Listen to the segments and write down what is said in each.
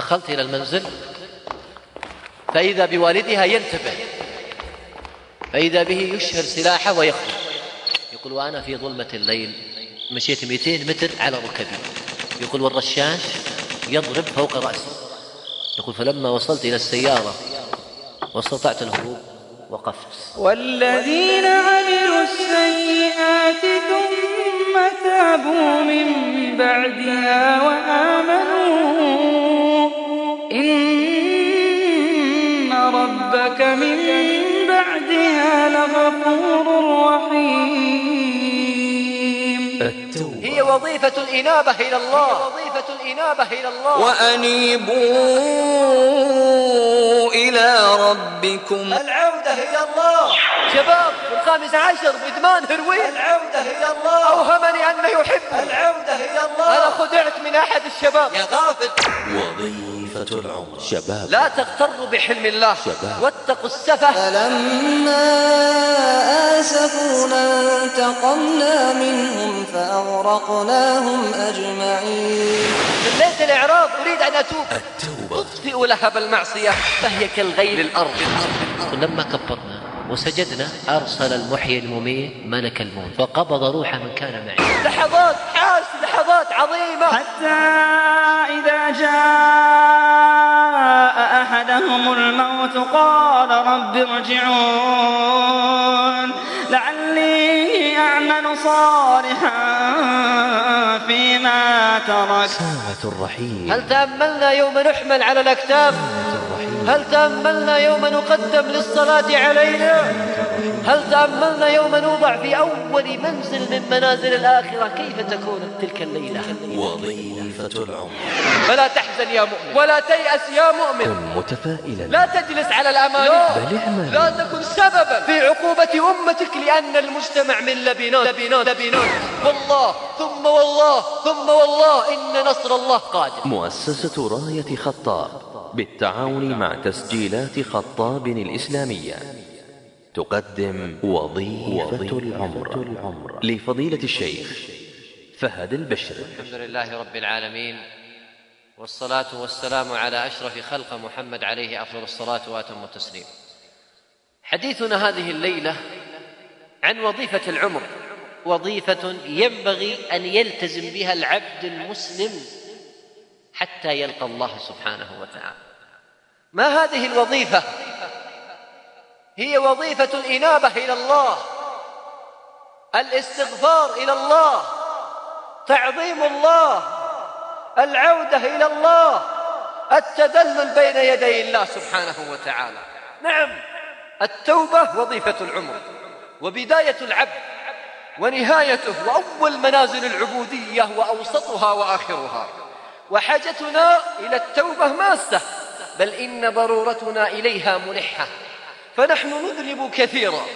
دخلت إلى المنزل. فإذا بوالدها ينتبه. فإذا به يشهر سلاحه ويخرج. يقول وأنا في ظلمة الليل. مشيت 200 متر على ركبي. يقول والرشاش يضرب فوق رأسي. يقول فلما وصلت إلى السيارة واستطعت الهروب وقفت. والذين عملوا السيئات ثم تابوا من بعدها وآمنوا. من بعدها لغفور رحيم. هي وظيفة الإنابة إلى الله. الإنابة إلى الله وأنيبوا إلى ربكم. العودة إلى الله. شباب في الخامس عشر بإدمان هروين. العودة إلى الله. أوهمني أنه يحبني. العودة إلى الله. أنا خدعت من أحد الشباب. يا غافل. وظيفة العمر. شباب. لا تغتروا بحلم الله. شباب. واتقوا السفه. فلما آسفونا انتقمنا منهم فأغرقناهم أجمعين. من ليس الإعراض أريد أن أتوب. التوبة. تطفئ لهب المعصية فهي كالغيل الأرض ولما كبرنا وسجدنا أرسل المحيي المميت ملك الموت فقبض روح من كان معي. لحظات حاس لحظات عظيمة. حتى إذا جاء أحدهم الموت قال رب ارجعون. لعلي أعمل صالحا فيما ترك. ساعة الرحيل هل تأملنا يوم نحمل على الأكتاف؟ هل تأملنا يوم نقدم للصلاة علينا؟ هل تأملنا يوم نوضع في أول منزل من منازل الآخرة؟ كيف تكون تلك الليلة؟ وظيفة العمر. فلا تحزن يا مؤمن. ولا تيأس يا مؤمن. كن متفائلا. لا تجلس على الأماني. بل اعمل. لا تكن سببا في عقوبة أمتك لأن المجتمع من لبنان لبنان لبنان. والله ثم والله ثم والله إن نصر الله قادم مؤسسة راية خطاب بالتعاون مع تسجيلات خطاب الإسلامية. تقدم وظيفة العمر. لفضيلة الشيخ فهد البشر. الحمد لله رب العالمين والصلاة والسلام على أشرف خلق محمد عليه أفضل الصلاة وأتم التسليم. حديثنا هذه الليلة عن وظيفة العمر. وظيفة ينبغي أن يلتزم بها العبد المسلم حتى يلقى الله سبحانه وتعالى. ما هذه الوظيفة؟ هي وظيفة الإنابة إلى الله الاستغفار إلى الله تعظيم الله العودة إلى الله التدلل بين يدي الله سبحانه وتعالى. نعم التوبة وظيفة العمر. وبداية العبد ونهايته وأول منازل العبودية وأوسطها وآخرها. وحاجتنا إلى التوبة ماسة بل إن ضرورتنا إليها ملحة فنحن نذنب كثيرا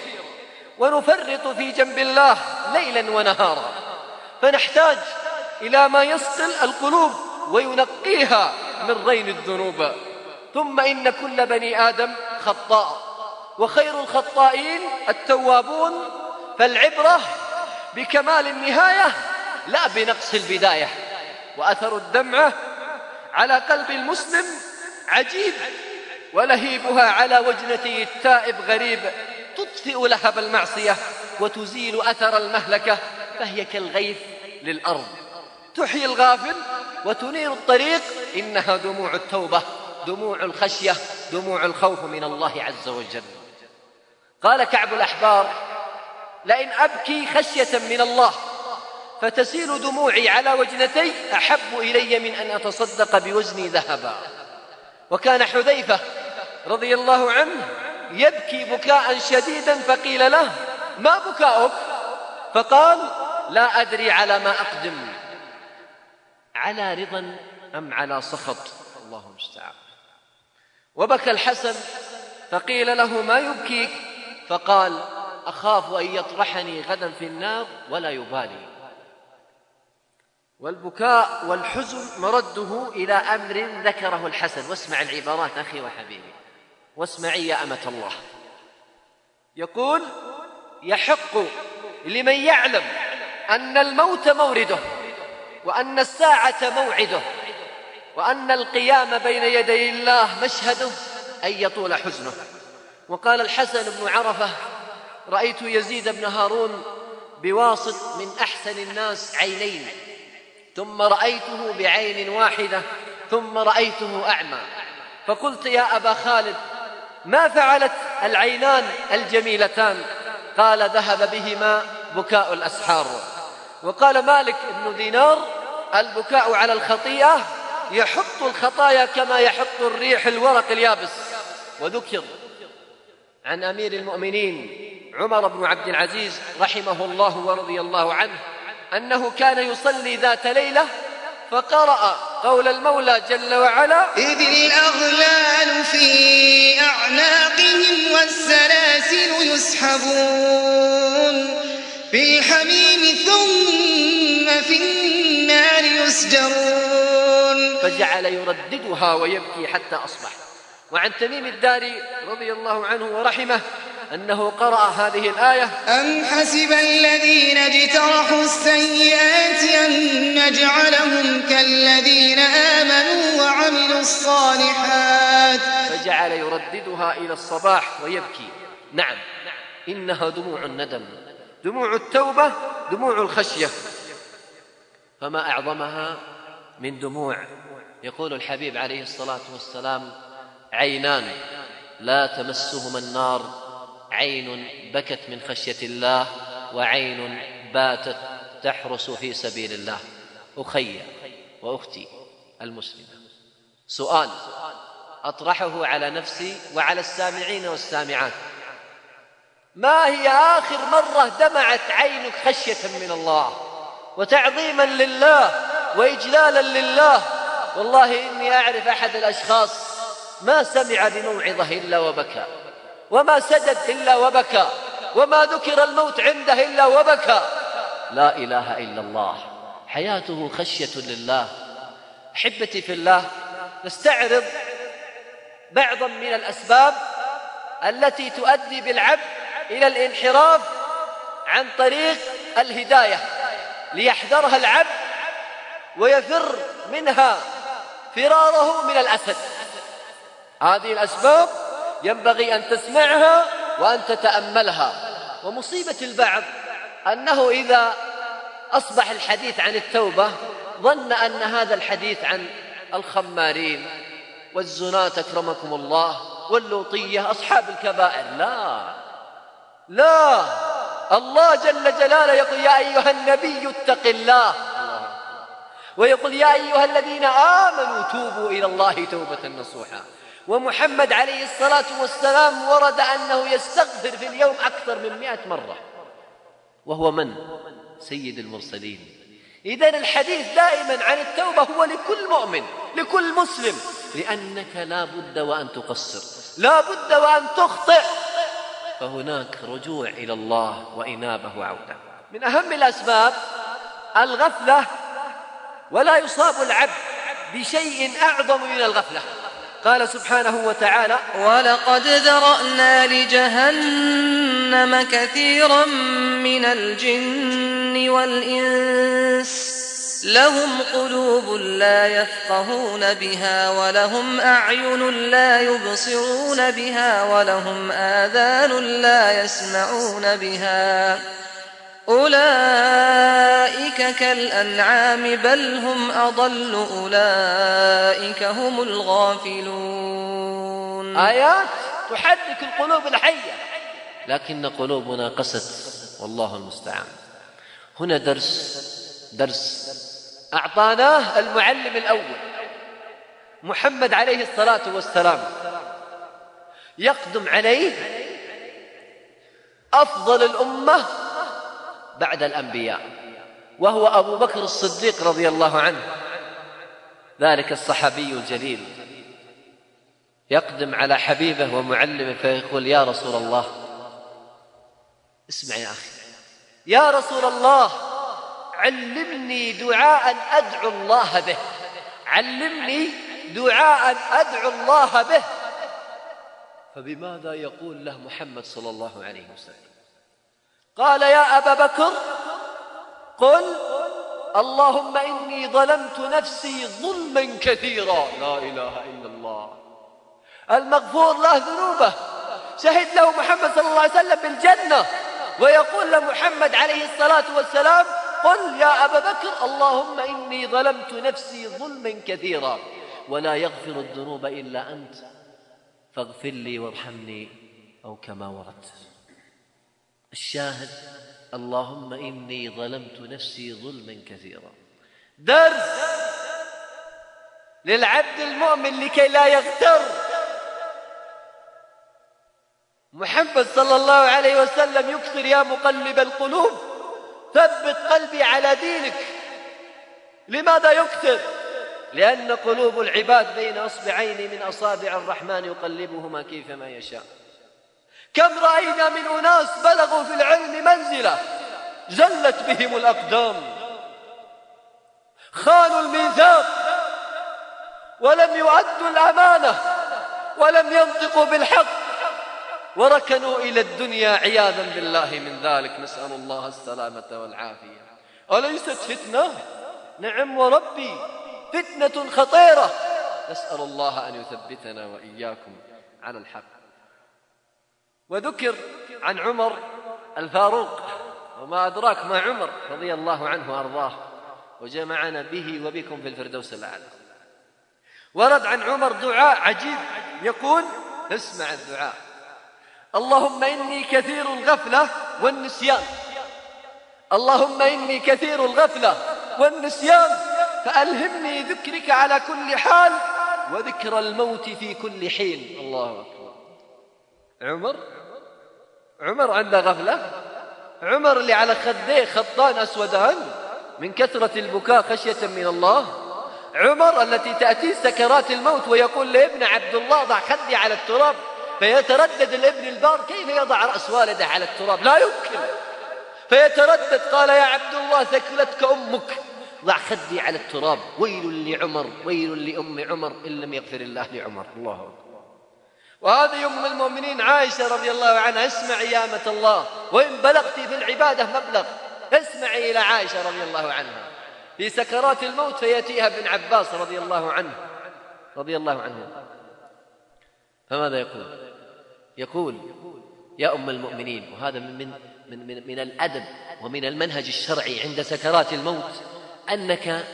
ونفرط في جنب الله ليلا ونهارا. فنحتاج إلى ما يصل القلوب وينقيها من رين الذنوب. ثم إن كل بني آدم خطاء. وخير الخطائين التوابون فالعبرة بكمال النهاية لا بنقص البداية. وأثر الدمعة على قلب المسلم عجيب ولهيبها على وجنتي التائب غريب. تطفئ لهب المعصية وتزيل أثر المهلكة فهي كالغيث للأرض. تحيي الغافل وتنير الطريق إنها دموع التوبة دموع الخشية دموع الخوف من الله عز وجل. قال كعب الأحبار لئن أبكي خشية من الله فتسيل دموعي على وجنتي أحب إلي من أن أتصدق بوزني ذهبا. وكان حذيفة رضي الله عنه يبكي بكاء شديدا فقيل له ما بكاؤك؟ فقال لا أدري على ما أقدم. على رضا أم على سخط؟ الله المستعان. وبكى الحسن فقيل له ما يبكيك؟ فقال أخاف أن يطرحني غدا في النار ولا يبالي. والبكاء والحزن مرده إلى أمر ذكره الحسن. واسمع العبارات أخي وحبيبي. واسمعي يا أمة الله. يقول يحق لمن يعلم أن الموت مورده وأن الساعة موعده وأن القيام بين يدي الله مشهده أن يطول حزنه. وقال الحسن بن عرفة رأيت يزيد بن هارون بواسط من أحسن الناس عينين ثم رأيته بعين واحدة ثم رأيته أعمى فقلت يا أبا خالد ما فعلت العينان الجميلتان؟ قال ذهب بهما بكاء الأسحار. وقال مالك بن دينار البكاء على الخطيئة يحط الخطايا كما يحط الريح الورق اليابس وذكر عن أمير المؤمنين عمر بن عبد العزيز رحمه الله ورضي الله عنه أنه كان يصلي ذات ليلة فقرأ قول المولى جل وعلا إذ الأغلال في أعناقهم والسلاسل يسحبون في الحميم ثم في النار يسجرون. فجعل يرددها ويبكي حتى أصبح. وعن تميم الداري رضي الله عنه ورحمه أنه قرأ هذه الآية أم حسب الذين اجترحوا السيئات أن نجعلهم كالذين آمنوا وعملوا الصالحات؟ فجعل يرددها إلى الصباح ويبكي. نعم إنها دموع الندم دموع التوبة دموع الخشية. فما أعظمها من دموع يقول الحبيب عليه الصلاة والسلام عينان لا تمسهما النار. عين بكت من خشية الله وعين باتت تحرس في سبيل الله. أخي وأختي المسلمة سؤال أطرحه على نفسي وعلى السامعين والسامعات. ما هي آخر مرة دمعت عينك خشية من الله؟ وتعظيما لله وإجلالا لله؟ والله إني أعرف أحد الأشخاص ما سمع بموعظة إلا وبكى وما سجد إلا وبكى وما ذكر الموت عنده إلا وبكى. لا إله إلا الله حياته خشية لله أحبتي في الله. نستعرض بعضا من الأسباب التي تؤدي بالعبد إلى الانحراف عن طريق الهداية ليحذرها العبد ويفر منها فراره من الأسد. هذه الأسباب ينبغي أن تسمعها وأن تتأملها. ومصيبة البعض أنه إذا أصبح الحديث عن التوبة ظن أن هذا الحديث عن الخمارين والزناة أكرمكم الله واللوطية أصحاب الكبائر. لا. لا. الله جل جلاله يقول يا أيها النبي اتق الله. ويقول يا أيها الذين آمنوا توبوا إلى الله توبة نصوحا. ومحمد عليه الصلاة والسلام ورد أنه يستغفر في اليوم أكثر من مئة مرة. وهو من؟ سيد المرسلين. إذا الحديث دائما عن التوبة هو لكل مؤمن لكل مسلم. لأنك لا بد وأن تقصر. لا بد وأن تخطئ. فهناك رجوع إلى الله وإنابة وعودة. من أهم الأسباب الغفلة ولا يصاب العبد بشيء أعظم من الغفلة. قال سبحانه وتعالى ولقد ذرأنا لجهنم كثيرا من الجن والإنس لهم قلوب لا يفقهون بها ولهم أعين لا يبصرون بها ولهم آذان لا يسمعون بها أولئك كالأنعام بل هم أضل أولئك هم الغافلون. آيات تحرك القلوب الحية. لكن قلوبنا قست والله المستعان. هنا درس درس أعطاناه المعلم الأول. محمد عليه الصلاة والسلام يقدم عليه أفضل الأمة بعد الأنبياء وهو أبو بكر الصديق رضي الله عنه. ذلك الصحابي الجليل. يقدم على حبيبه ومعلمه فيقول يا رسول الله. اسمع يا أخي. يا رسول الله علمني دعاء أدعو الله به. علمني دعاء أدعو الله به. فبماذا يقول له محمد صلى الله عليه وسلم؟ قال يا أبا بكر قل اللهم إني ظلمت نفسي ظلما كثيرا. لا إله إلا الله. المغفور له ذنوبه. شهد له محمد صلى الله عليه وسلم بالجنة. ويقول لمحمد عليه الصلاة والسلام قل يا أبا بكر اللهم إني ظلمت نفسي ظلما كثيرا. ولا يغفر الذنوب إلا أنت فاغفر لي وارحمني أو كما وردت. الشاهد اللهم إني ظلمت نفسي ظلما كثيرا. درس للعبد المؤمن لكي لا يغتر. محمد صلى الله عليه وسلم يكثر يا مقلب القلوب. ثبت قلبي على دينك. لماذا يكثر؟ لأن قلوب العباد بين أصبعين من أصابع الرحمن يقلبهما كيفما يشاء. كم رأينا من أناس بلغوا في العلم منزلة زلت بهم الأقدام. خانوا الميثاق ولم يؤدوا الأمانة ولم ينطقوا بالحق وركنوا إلى الدنيا عياذا بالله من ذلك. نسأل الله السلامة والعافية. أليست فتنة؟ نعم وربي فتنة خطيرة. نسأل الله أن يثبتنا وإياكم على الحق. وذكر عن عمر الفاروق وما أدراك ما عمر رضي الله عنه وأرضاه وجمعنا به وبكم في الفردوس الأعلى. ورد عن عمر دعاء عجيب يقول اسمع الدعاء. اللهم إني كثير الغفلة والنسيان. اللهم إني كثير الغفلة والنسيان. فألهمني ذكرك على كل حال وذكر الموت في كل حين. الله أكبر. عمر عمر عنده غفلة؟ عمر اللي على خديه خطان أسودان من كثرة البكاء خشية من الله. عمر التي تأتيه سكرات الموت ويقول لابن عبد الله ضع خدي على التراب فيتردد الابن البار كيف يضع رأس والده على التراب؟ لا يمكن. فيتردد قال يا عبد الله ثكلتك أمك. ضع خدي على التراب. ويل لعمر ويل لأم عمر إن لم يغفر الله لعمر. الله أكبر. وهذه أم المؤمنين عائشة رضي الله عنها اسمعي يا أمة الله وإن بلغت في العبادة مبلغ اسمعي إلى عائشة رضي الله عنها. في سكرات الموت فيأتيها ابن عباس رضي الله عنه رضي الله عنه. فماذا يقول؟ يقول يا أم المؤمنين وهذا من, من, من, من, من الأدب ومن المنهج الشرعي عند سكرات الموت أنك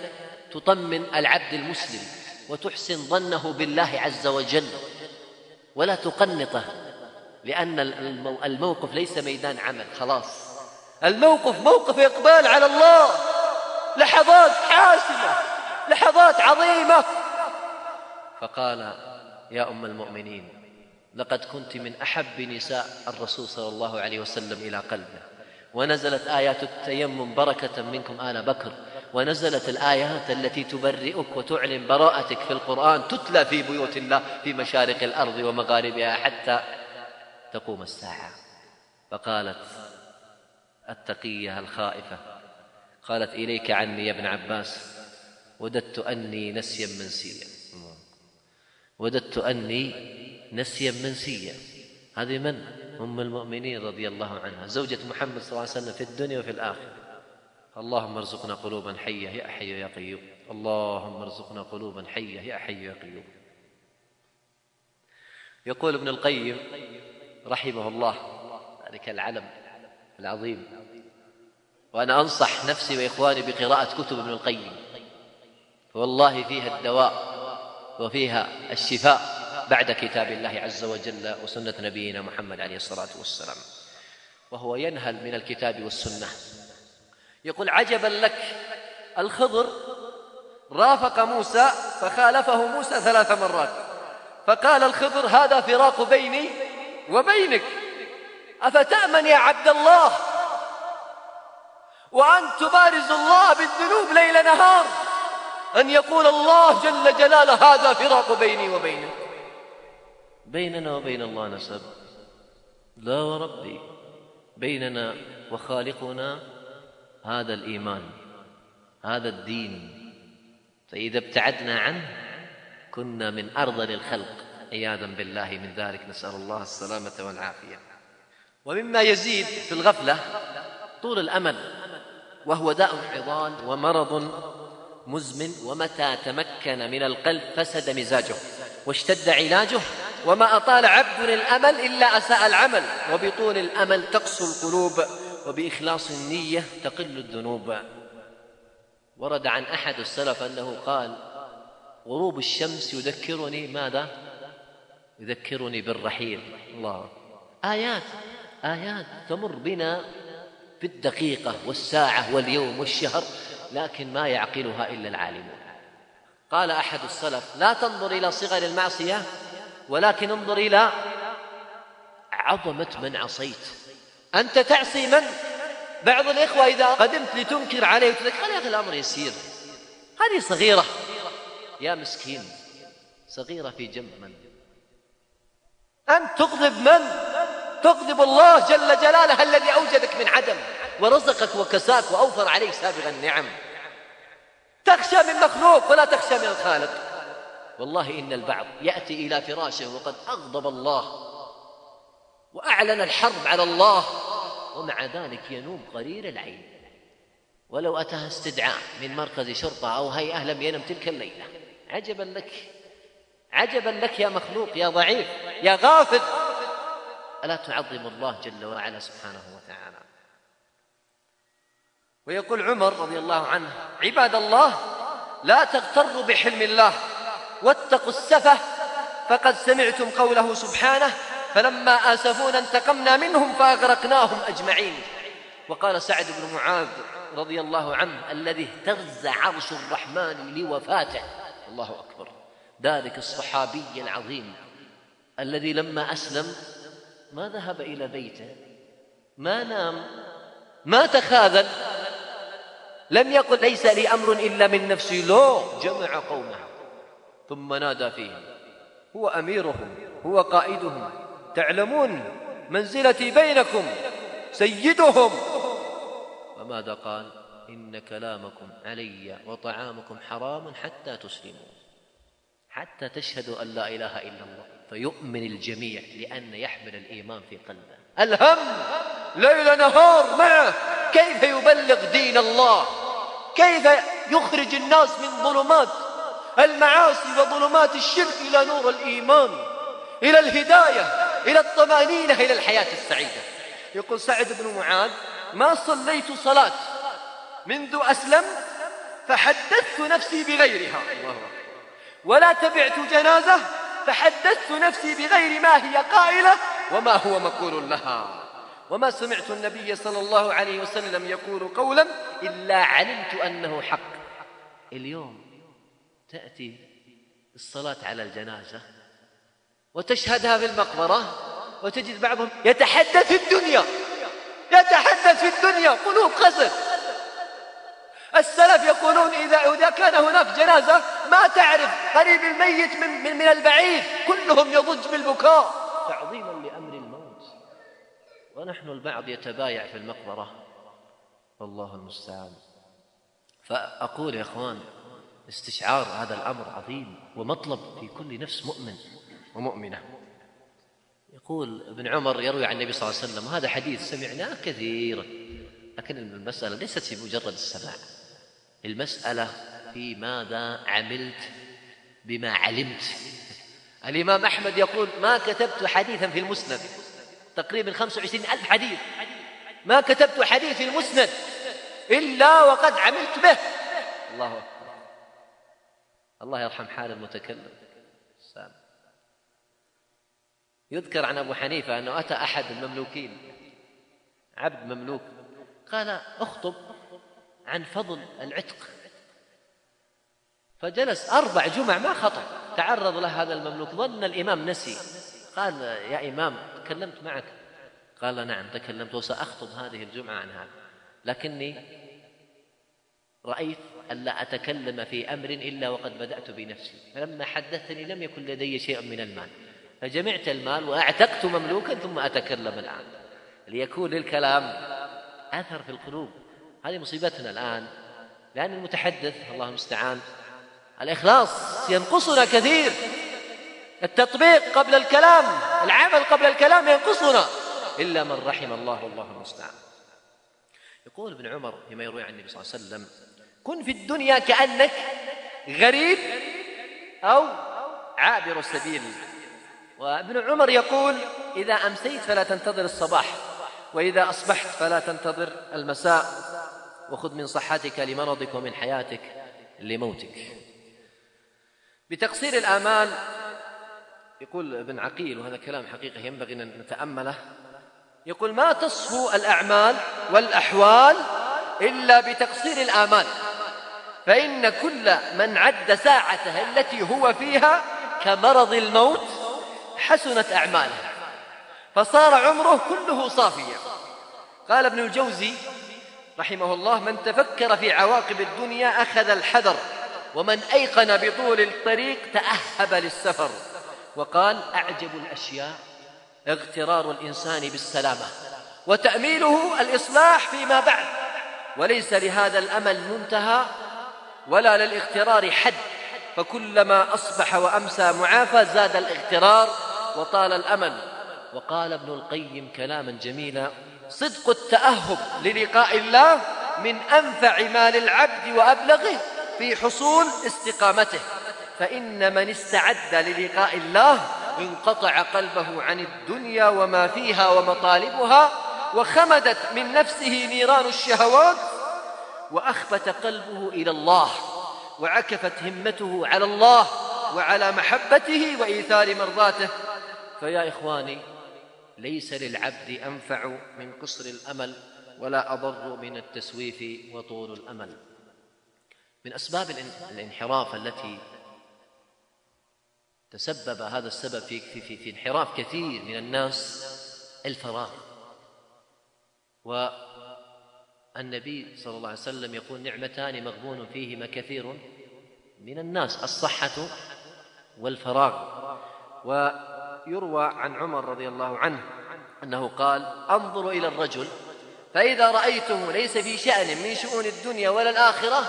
تطمن العبد المسلم وتحسن ظنه بالله عز وجل ولا تقنطه لأن الموقف ليس ميدان عمل خلاص. الموقف موقف إقبال على الله. لحظات حاسمة لحظات عظيمة. فقال يا أم المؤمنين لقد كنت من أحب نساء الرسول صلى الله عليه وسلم إلى قلبه ونزلت آيات التيمم بركة منكم آل بكر ونزلت الآيات التي تبرئك وتعلن براءتك في القرآن تتلى في بيوت الله في مشارق الأرض ومغاربها حتى تقوم الساعة. فقالت التقية الخائفة قالت إليك عني يا ابن عباس وددت أني نسيا منسيا. وددت أني نسيا منسيا. هذه من؟ أم المؤمنين رضي الله عنها. زوجة محمد صلى الله عليه وسلم في الدنيا وفي الآخرة. اللهم ارزقنا قلوبا حية يا حي يا قيوم. اللهم ارزقنا قلوبا حية يا حي يا قيوم. يقول ابن القيم رحمه الله ذلك العلم العظيم. وأنا أنصح نفسي وإخواني بقراءة كتب ابن القيم. فوالله فيها الدواء وفيها الشفاء بعد كتاب الله عز وجل وسنة نبينا محمد عليه الصلاة والسلام. وهو ينهل من الكتاب والسنة. يقول عجبا لك الخضر؟ رافق موسى فخالفه موسى ثلاث مرات. فقال الخضر هذا فراق بيني وبينك. أفتأمن يا عبد الله وأن تبارز الله بالذنوب ليل نهار أن يقول الله جل جلاله هذا فراق بيني وبينك؟ بيننا وبين الله نسب. لا وربي بيننا وخالقنا هذا الإيمان هذا الدين. فإذا ابتعدنا عنه كنا من أرذل الخلق عياذا بالله من ذلك. نسأل الله السلامة والعافية. ومما يزيد في الغفلة طول الأمل وهو داء عضال ومرض مزمن ومتى تمكن من القلب فسد مزاجه واشتد علاجه وما أطال عبد الأمل إلا أساء العمل. وبطول الأمل تقسو القلوب وبإخلاص النية تقل الذنوب. ورد عن أحد السلف أنه قال غروب الشمس يذكرني ماذا؟ يذكرني بالرحيل. الله. آيات آيات تمر بنا في الدقيقة والساعة واليوم والشهر لكن ما يعقلها إلا العالمون. قال أحد السلف لا تنظر إلى صغر المعصية ولكن انظر إلى عظمة من عصيت. أنت تعصي من؟ بعض الإخوة إذا قدمت لتنكر عليه وتقول يا أخي الأمر يسير؟ هذه صغيرة. يا مسكين صغيرة في جنب من؟ أنت تغضب من؟ تغضب الله جل جلاله الذي أوجدك من عدم ورزقك وكساك وأوفر عليك سابغ النعم. تخشى من مخلوق ولا تخشى من الخالق. والله إن البعض يأتي إلى فراشه وقد أغضب الله. وأعلن الحرب على الله ومع ذلك ينوم قرير العين. ولو أتاه استدعاء من مركز شرطة أو هيئة لم ينم تلك الليلة. عجبا لك. عجبا لك يا مخلوق يا ضعيف يا غافل. ألا تعظم الله جل وعلا سبحانه وتعالى؟ ويقول عمر رضي الله عنه عباد الله لا تغتروا بحلم الله واتقوا السفه فقد سمعتم قوله سبحانه فلما آسفونا انتقمنا منهم فأغرقناهم أجمعين. وقال سعد بن معاذ رضي الله عنه الذي اهتز عرش الرحمن لوفاته. الله أكبر. ذلك الصحابي العظيم الذي لما أسلم ما ذهب إلى بيته. ما نام. ما تخاذل لم يقل ليس لي أمر إلا من نفسي. لا. جمع قومه. ثم نادى فيهم. هو أميرهم. هو قائدهم. تعلمون منزلتي بينكم سيدهم. وماذا قال؟ إن كلامكم علي وطعامكم حرام حتى تسلموا. حتى تشهدوا أن لا إله إلا الله. فيؤمن الجميع لأن يحمل الإيمان في قلبه. الهم ليل نهار معه. كيف يبلغ دين الله؟ كيف يخرج الناس من ظلمات المعاصي وظلمات الشرك إلى نور الإيمان إلى الهداية؟ إلى الطمأنينة إلى الحياة السعيدة. يقول سعد بن معاذ ما صليت صلاة منذ أسلم فحدثت نفسي بغيرها. الله ولا تبعت جنازة فحدثت نفسي بغير ما هي قائلة. وما هو مقول لها. وما سمعت النبي صلى الله عليه وسلم يقول قولا إلا علمت أنه حق. اليوم تأتي الصلاة على الجنازة وتشهدها في المقبرة وتجد بعضهم يتحدث في الدنيا يتحدث في الدنيا قلوب قسد السلف يقولون إذا إذا كان هناك جنازة ما تعرف قريب الميت من من, من البعيد كلهم يضج بالبكاء. تعظيما لأمر الموت. ونحن البعض يتبايع في المقبرة. والله المستعان. فأقول يا إخوان استشعار هذا الأمر عظيم ومطلب في كل نفس مؤمن. ومؤمنة. يقول ابن عمر يروي عن النبي صلى الله عليه وسلم وهذا حديث سمعناه كثيرا لكن المسألة ليست في مجرد السماع المسألة في ماذا عملت بما علمت. الإمام أحمد يقول ما كتبت حديثا في المسند تقريبا 25 ألف حديث ما كتبت حديث في المسند إلا وقد عملت به. الله أكبر. الله يرحم حال المتكلم السلام يذكر عن أبو حنيفة أنه أتى أحد المملوكين عبد مملوك قال اخطب عن فضل العتق. فجلس أربع جمع ما خطب تعرض له هذا المملوك ظن الإمام نسي. قال يا إمام تكلمت معك؟ قال نعم تكلمت وسأخطب هذه الجمعة عن هذا. لكني رأيت ألا أتكلم في أمر إلا وقد بدأت بنفسي. فلما حدثني لم يكن لدي شيء من المال. فجمعت المال وأعتقت مملوكا ثم أتكلم الآن. ليكون للكلام أثر في القلوب. هذه مصيبتنا الآن. لأن المتحدث الله المستعان الإخلاص ينقصنا كثير. التطبيق قبل الكلام العمل قبل الكلام ينقصنا. إلا من رحم الله والله المستعان. يقول ابن عمر فيما يروي عن النبي صلى الله عليه وسلم كن في الدنيا كأنك غريب أو عابر السبيل. وابن عمر يقول إذا أمسيت فلا تنتظر الصباح وإذا أصبحت فلا تنتظر المساء وخذ من صحتك لمرضك ومن حياتك لموتك. بتقصير الآمال يقول ابن عقيل وهذا كلام حقيقة ينبغي أن نتأمله يقول ما تصفو الأعمال والأحوال إلا بتقصير الآمال فإن كل من عد ساعته التي هو فيها كمرض الموت حسنت أعماله. فصار عمره كله صافيا. قال ابن الجوزي رحمه الله من تفكر في عواقب الدنيا أخذ الحذر ومن أيقن بطول الطريق تأهب للسفر. وقال أعجب الأشياء اغترار الإنسان بالسلامة وتأميله الإصلاح فيما بعد وليس لهذا الأمل منتهى ولا للاغترار حد فكلما أصبح وأمسى معافى زاد الاغترار وطال الأمل. وقال ابن القيم كلاما جميلا صدق التأهب للقاء الله من أنفع ما للعبد وأبلغه في حصول استقامته. فإن من استعد للقاء الله انقطع قلبه عن الدنيا وما فيها ومطالبها وخمدت من نفسه نيران الشهوات وأخبت قلبه إلى الله وعكفت همته على الله وعلى محبته وإيثار مرضاته. فيا إخواني ليس للعبد أنفع من قصر الأمل ولا أضر من التسويف وطول الأمل. من أسباب الانحراف التي تسبب هذا السبب في, في, في, في انحراف كثير من الناس الفراغ. والنبي صلى الله عليه وسلم يقول نعمتان مغبون فيهما كثير من الناس الصحة والفراغ. ويروى عن عمر رضي الله عنه أنه قال انظروا إلى الرجل فإذا رأيته ليس في شأن من شؤون الدنيا ولا الآخرة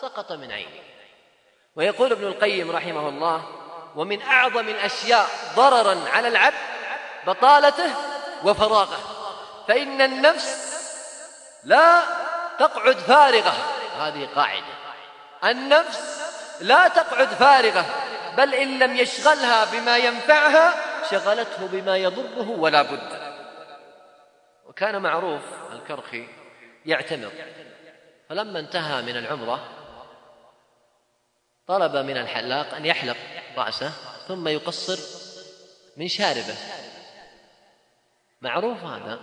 سقط من عينه ويقول ابن القيم رحمه الله ومن أعظم الأشياء ضررا على العبد بطالته وفراغه فإن النفس لا تقعد فارغة. هذه قاعدة. النفس لا تقعد فارغة. بل إن لم يشغلها بما ينفعها شغلته بما يضره ولا بد. وكان معروف الكرخي يعتمر. فلما انتهى من العمرة طلب من الحلاق أن يحلق رأسه ثم يقصر من شاربه. معروف هذا.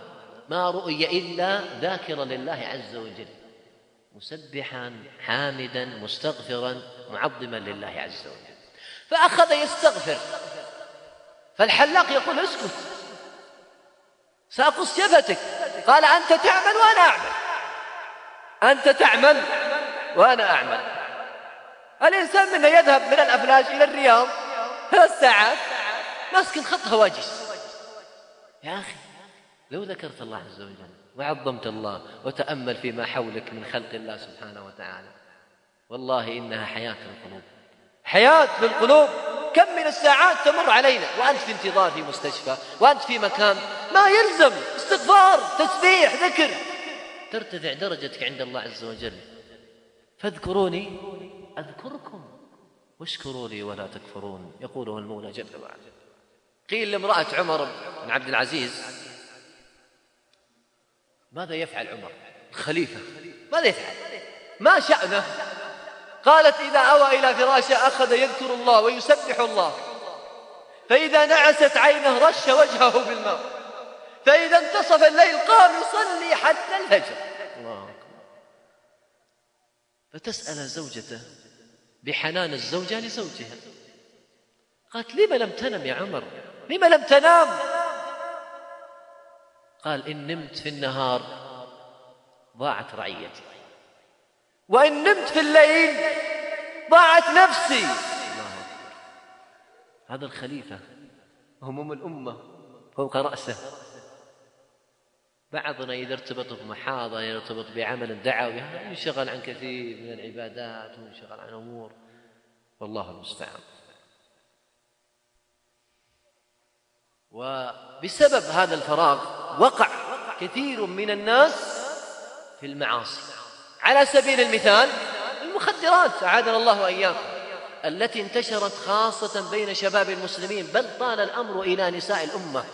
ما رؤي إلا ذاكرا لله عز وجل. مسبحا حامدا مستغفرا معظما لله عز وجل. فأخذ يستغفر. فالحلاق يقول اسكت. سأقص شفتك قال أنت تعمل وأنا أعمل. أنت تعمل وأنا أعمل. الإنسان منا يذهب من الأفلاج إلى الرياض. ثلاث ساعات. ماسك الخط هواجس. يا أخي لو ذكرت الله عز وجل وعظمت الله وتأمل فيما حولك من خلق الله سبحانه وتعالى والله إنها حياة للقلوب حياة للقلوب كم من الساعات تمر علينا؟ وأنت في انتظار في مستشفى وأنت في مكان ما يلزم. استغفار تسبيح ذكر. ترتفع درجتك عند الله عز وجل. فاذكروني أذكركم. واشكروا لي ولا تكفرون يقوله المولى جل وعلا. قيل لامرأة عمر بن عبد العزيز ماذا يفعل عمر؟ خليفة ماذا يفعل؟ ما شأنه؟ قالت إذا أوى إلى فراشه أخذ يذكر الله ويسبح الله. فإذا نعست عينه رش وجهه بالماء. فإذا انتصف الليل قام يصلي حتى الفجر. الله فتسأل زوجته بحنان الزوجة لزوجها. قالت لم لم تنم يا عمر؟ لم لم تنام؟ قال إن نمت في النهار ضاعت رعيتي. وإن نمت في الليل ضاعت نفسي. هذا الخليفة. هموم الأمة. فوق رأسه. بعضنا إذا ارتبط بمحاضرة يرتبط بعمل دعوي. ينشغل عن كثير من العبادات وينشغل عن أمور. والله المستعان. وبسبب هذا الفراغ وقع كثير من الناس في المعاصي. على سبيل المثال المخدرات أعاذنا الله وإياكم التي انتشرت خاصة بين شباب المسلمين بل طال الأمر إلى نساء الأمة.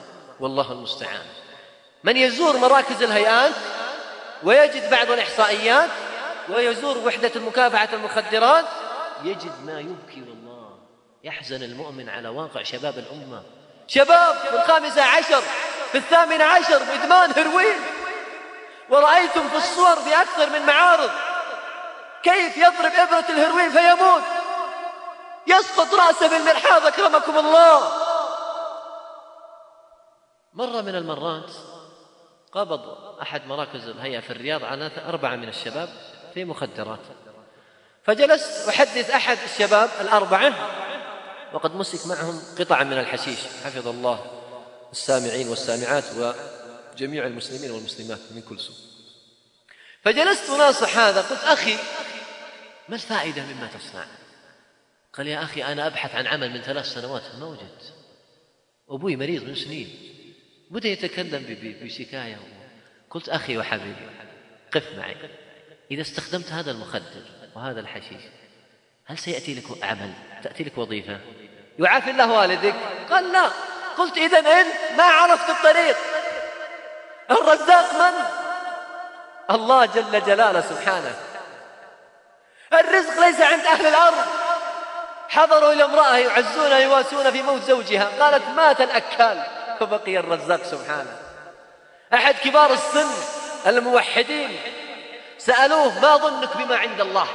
والله المستعان. من يزور مراكز الهيئات ويجد بعض الإحصائيات ويزور وحدة مكافحة المخدرات يجد ما يبكي والله يحزن المؤمن على واقع شباب الأمة. شباب في الخامسة عشر في الثامنة عشر بإدمان هروين. ورأيتم في الصور في أكثر من معارض كيف يضرب إبرة الهروين فيموت. يسقط رأسه بالمرحاض أكرمكم الله. مرة من المرات قبض أحد مراكز الهيئة في الرياض على أربعة من الشباب في مخدرات. فجلست أحدث أحد الشباب الأربعة وقد مسك معهم قطعا من الحشيش. حفظ الله السامعين والسامعات وجميع المسلمين والمسلمات من كل سوء. فجلست أناصح هذا قلت أخي ما الفائدة مما تصنع؟ قال يا أخي أنا أبحث عن عمل من ثلاث سنوات ما وجدت. أبوي مريض من سنين. بدأ يتكلم بشكاية. قلت أخي وحبيبي قف معي. إذا استخدمت هذا المخدر وهذا الحشيش هل سيأتي لك عمل؟ تأتي لك وظيفة؟ يعافي الله والدك قال لا. قلت إذا أنت ما عرفت الطريق. الرزاق من؟ الله جل جلاله سبحانه. الرزق ليس عند أهل الأرض. حضروا إلى امرأة يعزون يواسون في موت زوجها. قالت مات الأكال. فبقي الرزاق سبحانه. أحد كبار السن الموحدين سألوه ما ظنك بما عند الله؟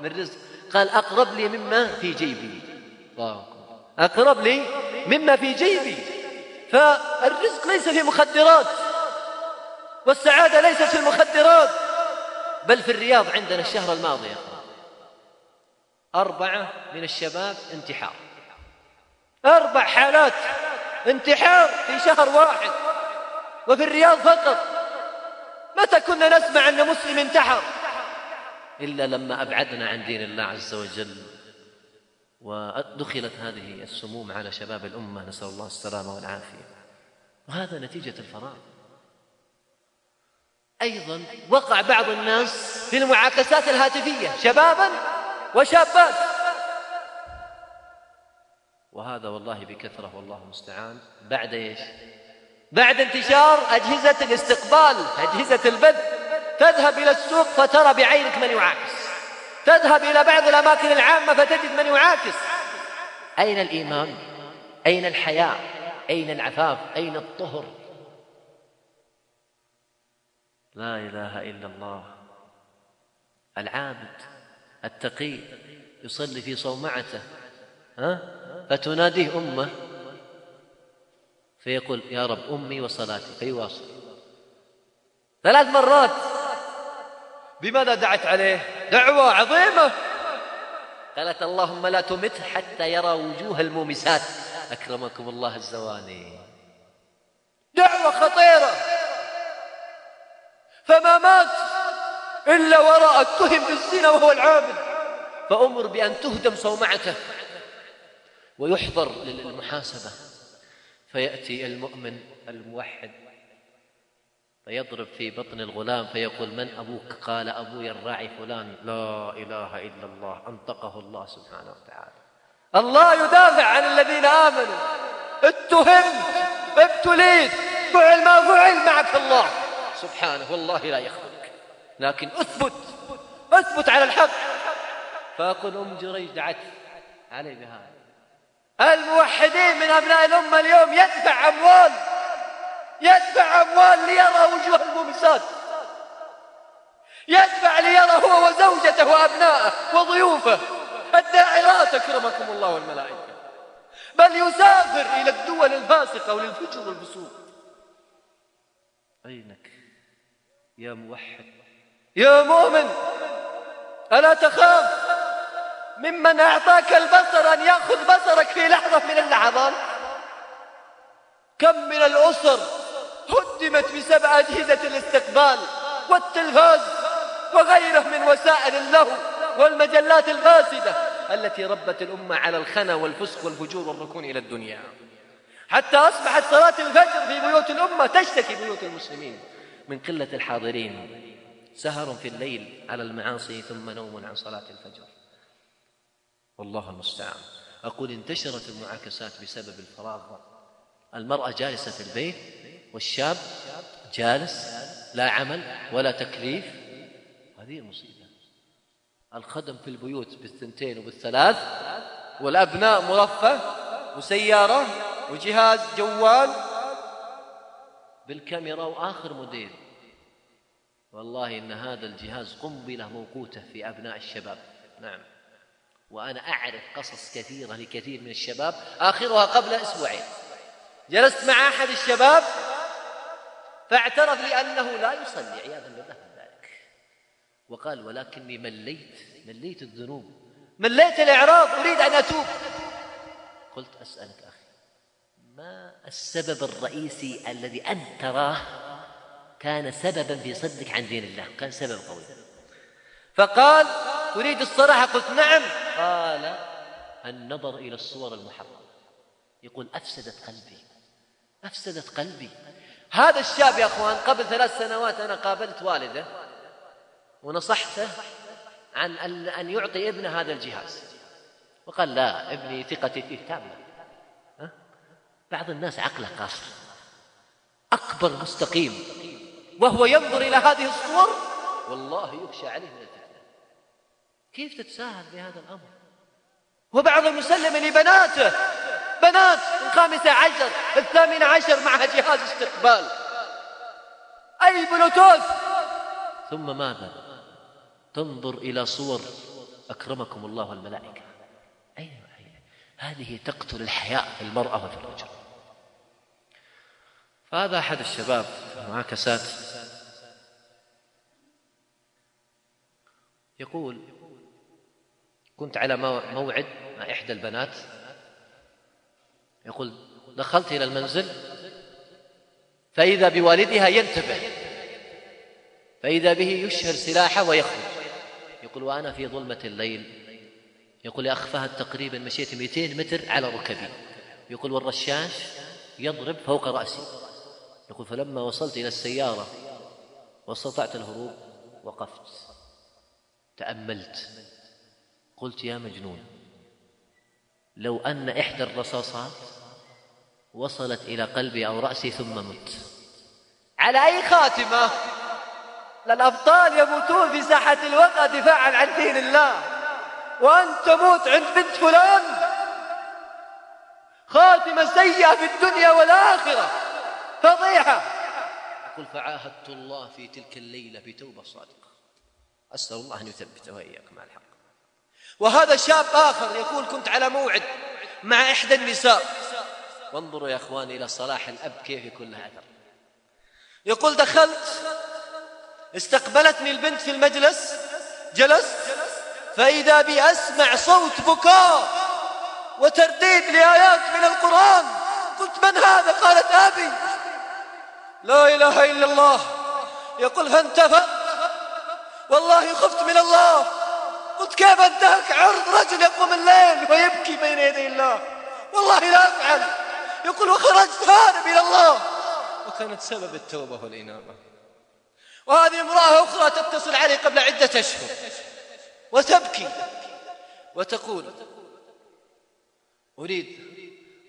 من رزق. قال أقرب لي مما في جيبي. أقرب لي مما في جيبي. فالرزق ليس في مخدرات. والسعادة ليست في المخدرات بل في الرياض عندنا الشهر الماضي أربعة من الشباب انتحار. أربع حالات انتحار في شهر واحد وفي الرياض فقط. متى كنا نسمع أن مسلم انتحر؟ إلا لما أبعدنا عن دين الله عز وجل ودخلت هذه السموم على شباب الأمة نسأل الله السلامة والعافية. وهذا نتيجة الفراغ. أيضا وقع بعض الناس في المعاكسات الهاتفية شبابا وشابات وهذا والله بكثرة والله المستعان بعد إيش؟ بعد انتشار أجهزة الاستقبال أجهزة البث تذهب إلى السوق فترى بعينك من يعاكس تذهب إلى بعض الأماكن العامة فتجد من يعاكس أين الإيمان؟ أين الحياء؟ أين العفاف؟ أين الطهر؟ لا إله إلا الله. العابد التقي يصلي في صومعته ها؟ فتناديه أمه فيقول يا رب أمي وصلاتي فيواصل. ثلاث مرات. بماذا دعت عليه؟ دعوة عظيمة. قالت اللهم لا تمت حتى يرى وجوه المومسات. أكرمكم الله الزواني. دعوة خطيرة. فما مات إلا وراء اتهم بالزنا وهو العابد. فأمر بأن تهدم صومعته ويحضر للمحاسبة. فيأتي المؤمن الموحد فيضرب في بطن الغلام فيقول من أبوك؟ قال أبوي الراعي فلان. لا إله إلا الله. أنطقه الله سبحانه وتعالى. الله يدافع عن الذين آمنوا. اتهمت ابتليت. فعل ما فعل معك الله. سبحانه والله لا يخذلك لكن أثبت أثبت على الحق. فأقول أم جريج دعت علي بهذا. الموحدين من أبناء الأمة اليوم يدفع أموال يدفع أموال ليرى وجوه المومسات. يدفع ليرى هو وزوجته وأبناءه وضيوفه. الداعرات أكرمكم الله والملائكة. بل يسافر إلى الدول الفاسقة وللفجر والفسوق. أينك يا موحد. يا مؤمن ألا تخاف؟ ممن أعطاك البصر أن يأخذ بصرك في لحظة من اللحظات. كم من الأسر هدمت بسبب أجهزة الاستقبال والتلفاز وغيره من وسائل اللهو والمجلات الفاسدة التي ربت الأمة على الخنا والفسق والفجور والركون إلى الدنيا. حتى أصبحت صلاة الفجر في بيوت الأمة تشتكي بيوت المسلمين. من قلة الحاضرين سهر في الليل على المعاصي ثم نوم عن صلاة الفجر. والله المستعان. أقول انتشرت المعاكسات بسبب الفراغ. المرأة جالسة في البيت والشاب جالس لا عمل ولا تكليف. هذه مصيبة. الخدم في البيوت بالثنتين وبالثلاث والأبناء مرفه وسيارة وجهاز جوال. بالكاميرا وآخر موديل. والله إن هذا الجهاز قنبلة موقوتة في أبناء الشباب. نعم. وأنا أعرف قصص كثيرة لكثير من الشباب آخرها قبل أسبوعين. جلست مع أحد الشباب فاعترف لي أنه لا يصلي عياذا بالله من ذلك. وقال ولكني مليت مليت الذنوب. مليت الإعراض أريد أن أتوب. قلت أخي ما السبب الرئيسي الذي أنت تراه كان سببا في صدك عن دين الله؟ كان سبب قوي. فقال تريد الصراحة؟ قلت نعم. قال النظر إلى الصور المحرمة. يقول أفسدت قلبي. أفسدت قلبي. هذا الشاب يا أخوان قبل ثلاث سنوات أنا قابلت والده ونصحته عن أن يعطي ابنه هذا الجهاز. وقال لا ابني ثقتي فيه تامة. بعض الناس عقله قاصر أكبر مستقيم وهو ينظر إلى هذه الصور والله يخشى عليه من الفتنة. كيف تتساهل بهذا الأمر؟ وبعض المسلم لبناته بنات الخامسة عشر الثامنة عشر معها جهاز استقبال. أي بلوتوث؟ ثم ماذا؟ تنظر إلى صور أكرمكم الله والملائكة أين هذه تقتل الحياء في المرأة وفي الرجل. فهذا أحد الشباب معاكسات. يقول كنت على موعد مع إحدى البنات. يقول دخلت إلى المنزل. فإذا بوالدها ينتبه. فإذا به يشهر سلاحه ويخرج. يقول وأنا في ظلمة الليل. يقول يا أخ فهد تقريبا مشيت 200 متر على ركبي. يقول والرشاش يضرب فوق رأسي. يقول فلما وصلت إلى السيارة واستطعت الهروب وقفت تأملت قلت يا مجنون لو أن إحدى الرصاصات وصلت إلى قلبي أو رأسي ثم مت. على أي خاتمة؟ للأبطال يموتون في ساحة الوقت دفاعا عن دين الله. وأنت تموت عند بنت فلان. خاتمة سيئة في الدنيا والآخرة. فضيحة. يقول فعاهدت الله في تلك الليلة بتوبة صادقة. أسأل الله أن يثبت وإياكم على الحق. وهذا شاب آخر يقول كنت على موعد مع إحدى النساء. وانظروا يا أخواني إلى صلاح الأب كيف يكون له أثر؟ يقول دخلت استقبلتني البنت في المجلس جلست فإذا بي أسمع صوت بكاء وترديد لآيات من القرآن قلت من هذا؟ قالت أبي. لا إله إلا الله. يقول فانتفى. والله خفت من الله. قلت كيف انتهك؟ عرض رجل يقوم الليل ويبكي بين يدي الله. والله لا أفعل. يقول وخرجت هارب إلى الله. وكانت سبب التوبة والإنابة. وهذه امرأة أخرى تتصل علي قبل عدة أشهر. وتبكي. وتقول أريد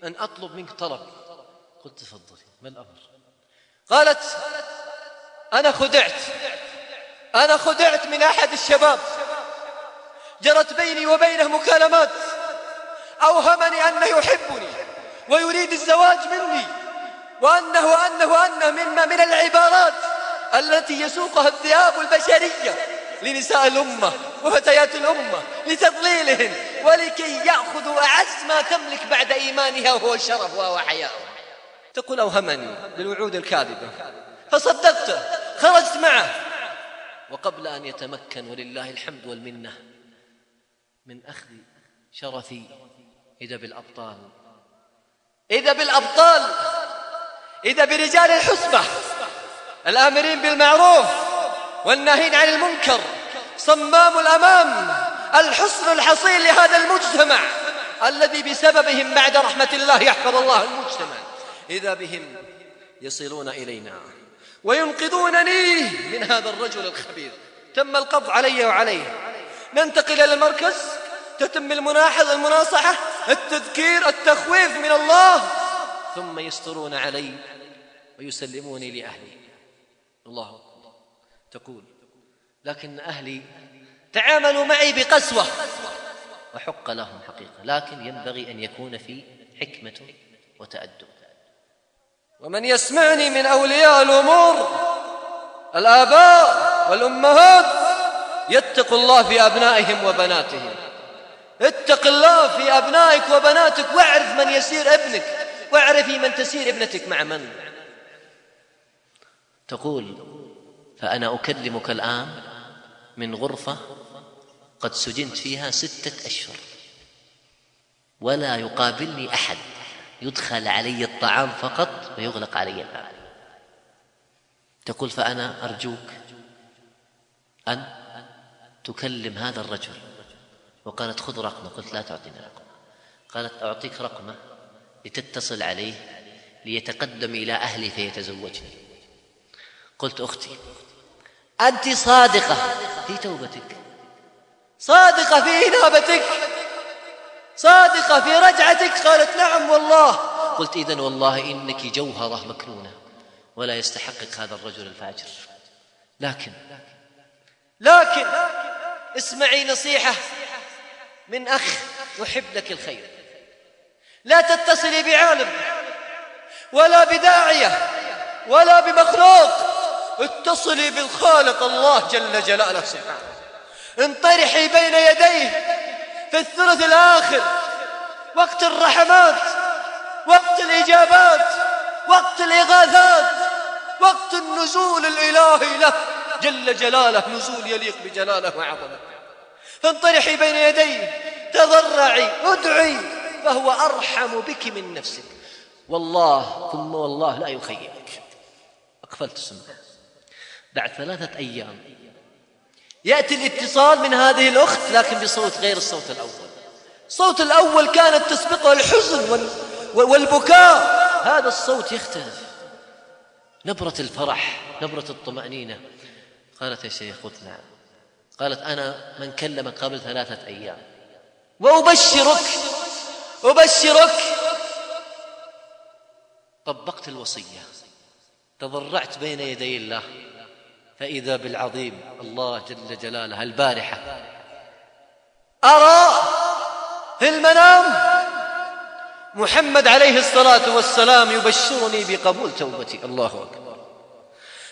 أن أطلب منك طلب. قلت تفضلي ما الأمر؟ قالت أنا خدعت. أنا خدعت من أحد الشباب. جرت بيني وبينه مكالمات. أوهمني أنه يحبني ويريد الزواج مني وأنه أنه أنه مما من العبارات التي يسوقها الذئاب البشرية لنساء الأمة وفتيات الأمة لتضليلهن ولكي يأخذوا أعز ما تملك بعد إيمانها وهو الشرف وهو تقول أوهمني للوعود الكاذبة. فصدقته خرجت معه. وقبل أن يتمكن ولله الحمد والمنة من أخذ شرفي إذا بالأبطال. إذا بالأبطال إذا برجال الحسبة الآمرين بالمعروف والناهين عن المنكر صمام الأمام الحصن الحصين لهذا المجتمع الذي بسببهم بعد رحمة الله يحفظ الله المجتمع. إذا بهم يصلون إلينا. وينقذونني من هذا الرجل الخبيث تم القبض علي وعليه. ننتقل إلى المركز. تتم المناحظ المناصحة التذكير التخويف من الله. ثم يسترون علي ويسلموني لأهلي. الله تقول لكن أهلي تعاملوا معي بقسوة. وحق لهم حقيقة. لكن ينبغي أن يكون في حكمة وتأدب. ومن يسمعني من أولياء الأمور الآباء والأمهات يتقوا الله في أبنائهم وبناتهم. اتق الله في أبنائك وبناتك واعرف من يسير ابنك واعرفي من تسير ابنتك مع من. تقول فأنا أكلمك الآن من غرفة قد سجنت فيها ستة أشهر ولا يقابلني أحد. يدخل علي الطعام فقط ويغلق علي الباب تقول فأنا أرجوك أن تكلم هذا الرجل. وقالت خذ رقمه. قلت لا تعطيني رقمه. قالت أعطيك رقمه لتتصل عليه ليتقدم إلى أهلي فيتزوجني. قلت أختي أنت صادقة في توبتك. صادقة في إنابتك. صادقة في رجعتك؟ قالت نعم والله. قلت إذن والله إنك جوهرة مكنونة ولا يستحقك هذا الرجل الفاجر. لكن لكن اسمعي نصيحة من أخ يحب لك الخير. لا تتصلي بعالم ولا بداعية ولا بمخلوق. اتصلي بالخالق الله جل جلاله سبحانه. انطرحي بين يديه في الثلث الآخر وقت الرحمات وقت الإجابات وقت الإغاثات وقت النزول الإلهي له. جل جلاله نزول يليق بجلاله وعظمته فانطرحي بين يديه تضرعي ادعي فهو أرحم بك من نفسك. والله ثم والله لا يخيبك. أقفلت السمع بعد ثلاثة أيام يأتي الاتصال من هذه الأخت لكن بصوت غير الصوت الأول. الصوت الأول كانت تسبقه الحزن والبكاء. هذا الصوت يختلف. نبرة الفرح نبرة الطمأنينة. قالت يا شيخ قلت نعم. قالت أنا من كلمك قبل ثلاثة أيام. وأبشرك أبشرك. طبقت الوصية. تضرعت بين يدي الله. فإذا بالعظيم الله جل جلاله البارحة. أرى في المنام محمد عليه الصلاة والسلام يبشرني بقبول توبتي. الله أكبر.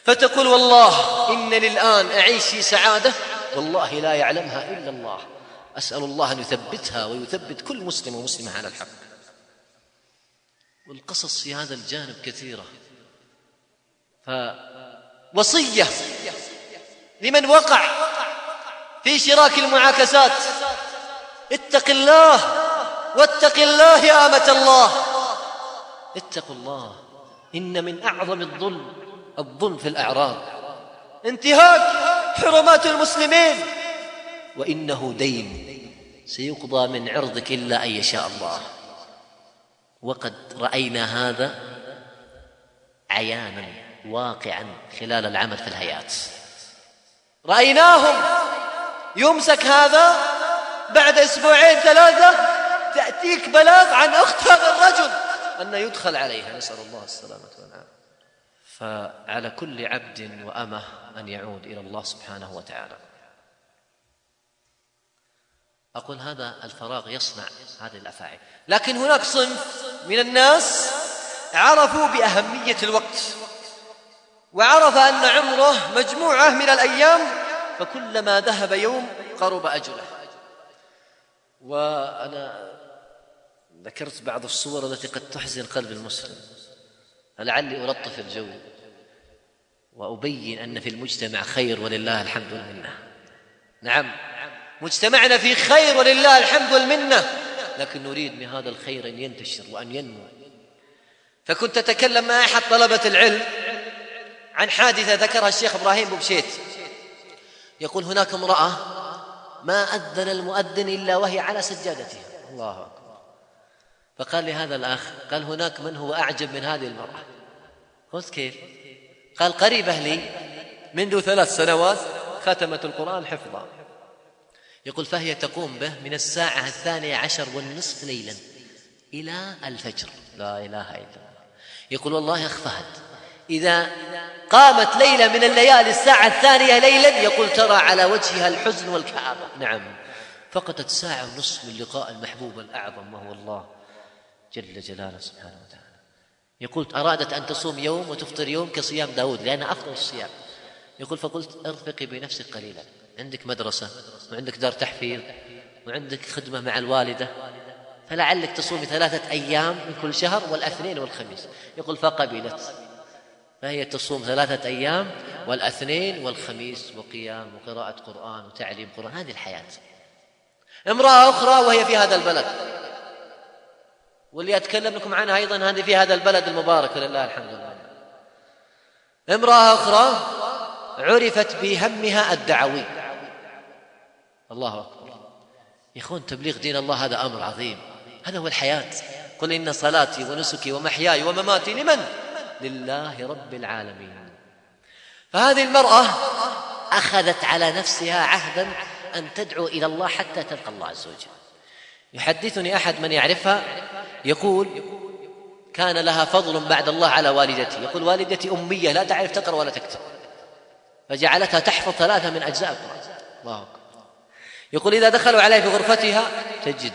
فتقول والله إنني الآن أعيش في سعادة والله لا يعلمها إلا الله. أسأل الله أن يثبتها ويثبت كل مسلم ومسلمة على الحق. والقصص في هذا الجانب كثيرة. فوصية لمن وقع في شراك المعاكسات. اتق الله واتق الله يا أمة الله. اتقوا الله إن من أعظم الظلم الظلم في الأعراض. انتهاك حرمات المسلمين. وإنه دين سيقضى من عرضك إلا أن يشاء الله. وقد رأينا هذا عيانا. واقعا خلال العمل في الهيئات. رأيناهم يمسك هذا بعد أسبوعين ثلاثة تأتيك بلاغ عن أخت هذا الرجل أن يدخل عليها. نسأل الله السلامة والعافية. فعلى كل عبد وأمة أن يعود إلى الله سبحانه وتعالى. أقول هذا الفراغ يصنع هذه الأفاعي لكن هناك صنف من الناس عرفوا بأهمية الوقت. وعرف أن عمره مجموعة من الأيام فكلما ذهب يوم قرب أجله. وأنا ذكرت بعض الصور التي قد تحزن قلب المسلم. فلعلي ألطف الجو وأبين أن في المجتمع خير ولله الحمد والمنة. نعم مجتمعنا في خير ولله الحمد والمنة لكن نريد من هذا الخير أن ينتشر وأن ينمو. فكنت أتكلم مع أحد طلبة العلم عن حادثة ذكرها الشيخ إبراهيم بوبشيت يقول هناك امرأة ما أذن المؤذن إلا وهي على سجادتها. الله أكبر. فقال لي هذا الأخ قال هناك من هو أعجب من هذه المرأة؟ قلت كيف؟ قال قريبة لي منذ ثلاث سنوات ختمت القرآن حفظا. يقول فهي تقوم به من الساعة الثانية عشر والنصف ليلا إلى الفجر. لا إله إلا الله. يقول والله أخ فهد إذا قامت ليلة من الليالي الساعة الثانية ليلا يقول ترى على وجهها الحزن والكآبة. نعم. فقدت ساعة ونصف من لقاء المحبوب الأعظم وهو الله جل جلاله سبحانه وتعالى. يقول أرادت أن تصوم يوم وتفطر يوم كصيام داود لأن أفضل الصيام. يقول فقلت ارفقي بنفسك قليلا. عندك مدرسة وعندك دار تحفيظ وعندك خدمة مع الوالدة فلعلك تصومي ثلاثة أيام من كل شهر والأثنين والخميس. يقول فقبلت. فهي تصوم ثلاثة أيام والأثنين والخميس وقيام وقراءة قرآن وتعليم قرآن. هذه الحياة. امرأة أخرى وهي في هذا البلد. واللي أتكلم لكم عنها أيضا هذه في هذا البلد المبارك لله الحمد لله امرأة أخرى عرفت بهمها الدعوي. الله أكبر. يا إخوان تبليغ دين الله هذا أمر عظيم. هذا هو الحياة. قل إن صلاتي ونسكي ومحياي ومماتي لمن؟ لله رب العالمين. فهذه المرأة أخذت على نفسها عهدا أن تدعو إلى الله حتى تلقى الله عز وجل. يحدثني أحد من يعرفها يقول كان لها فضل بعد الله على والدتي. يقول والدتي أمية لا تعرف تقرأ ولا تكتب. فجعلتها تحفظ ثلاثة من أجزاء القرآن. الله أكبر. يقول إذا دخلوا علي في غرفتها تجد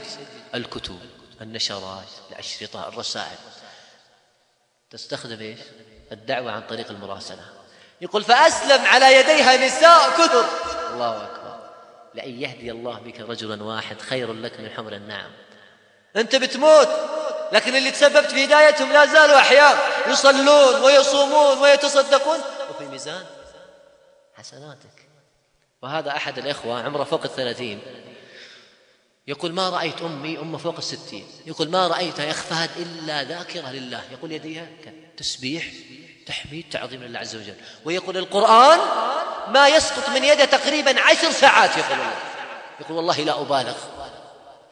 الكتب النشرات الأشرطة الرسائل. تستخدم إيش؟ الدعوة عن طريق المراسلة. يقول فأسلم على يديها نساء كثر. الله أكبر. لأن يهدي الله بك رجلا واحد خير لك من حمر النعم. أنت بتموت لكن اللي تسببت في هدايتهم لا زالوا أحياء يصلون ويصومون ويتصدقون. وفي ميزان حسناتك. وهذا أحد الإخوة عمره فوق الثلاثين. يقول ما رأيت أمي أم فوق الستين. يقول ما رأيتها يا أخ فهد إلا ذاكرة لله. يقول يديها تسبيح تحميد تعظيم لله عز وجل. ويقول القرآن ما يسقط من يده تقريبا عشر ساعات يقول الله. يقول والله لا أبالغ.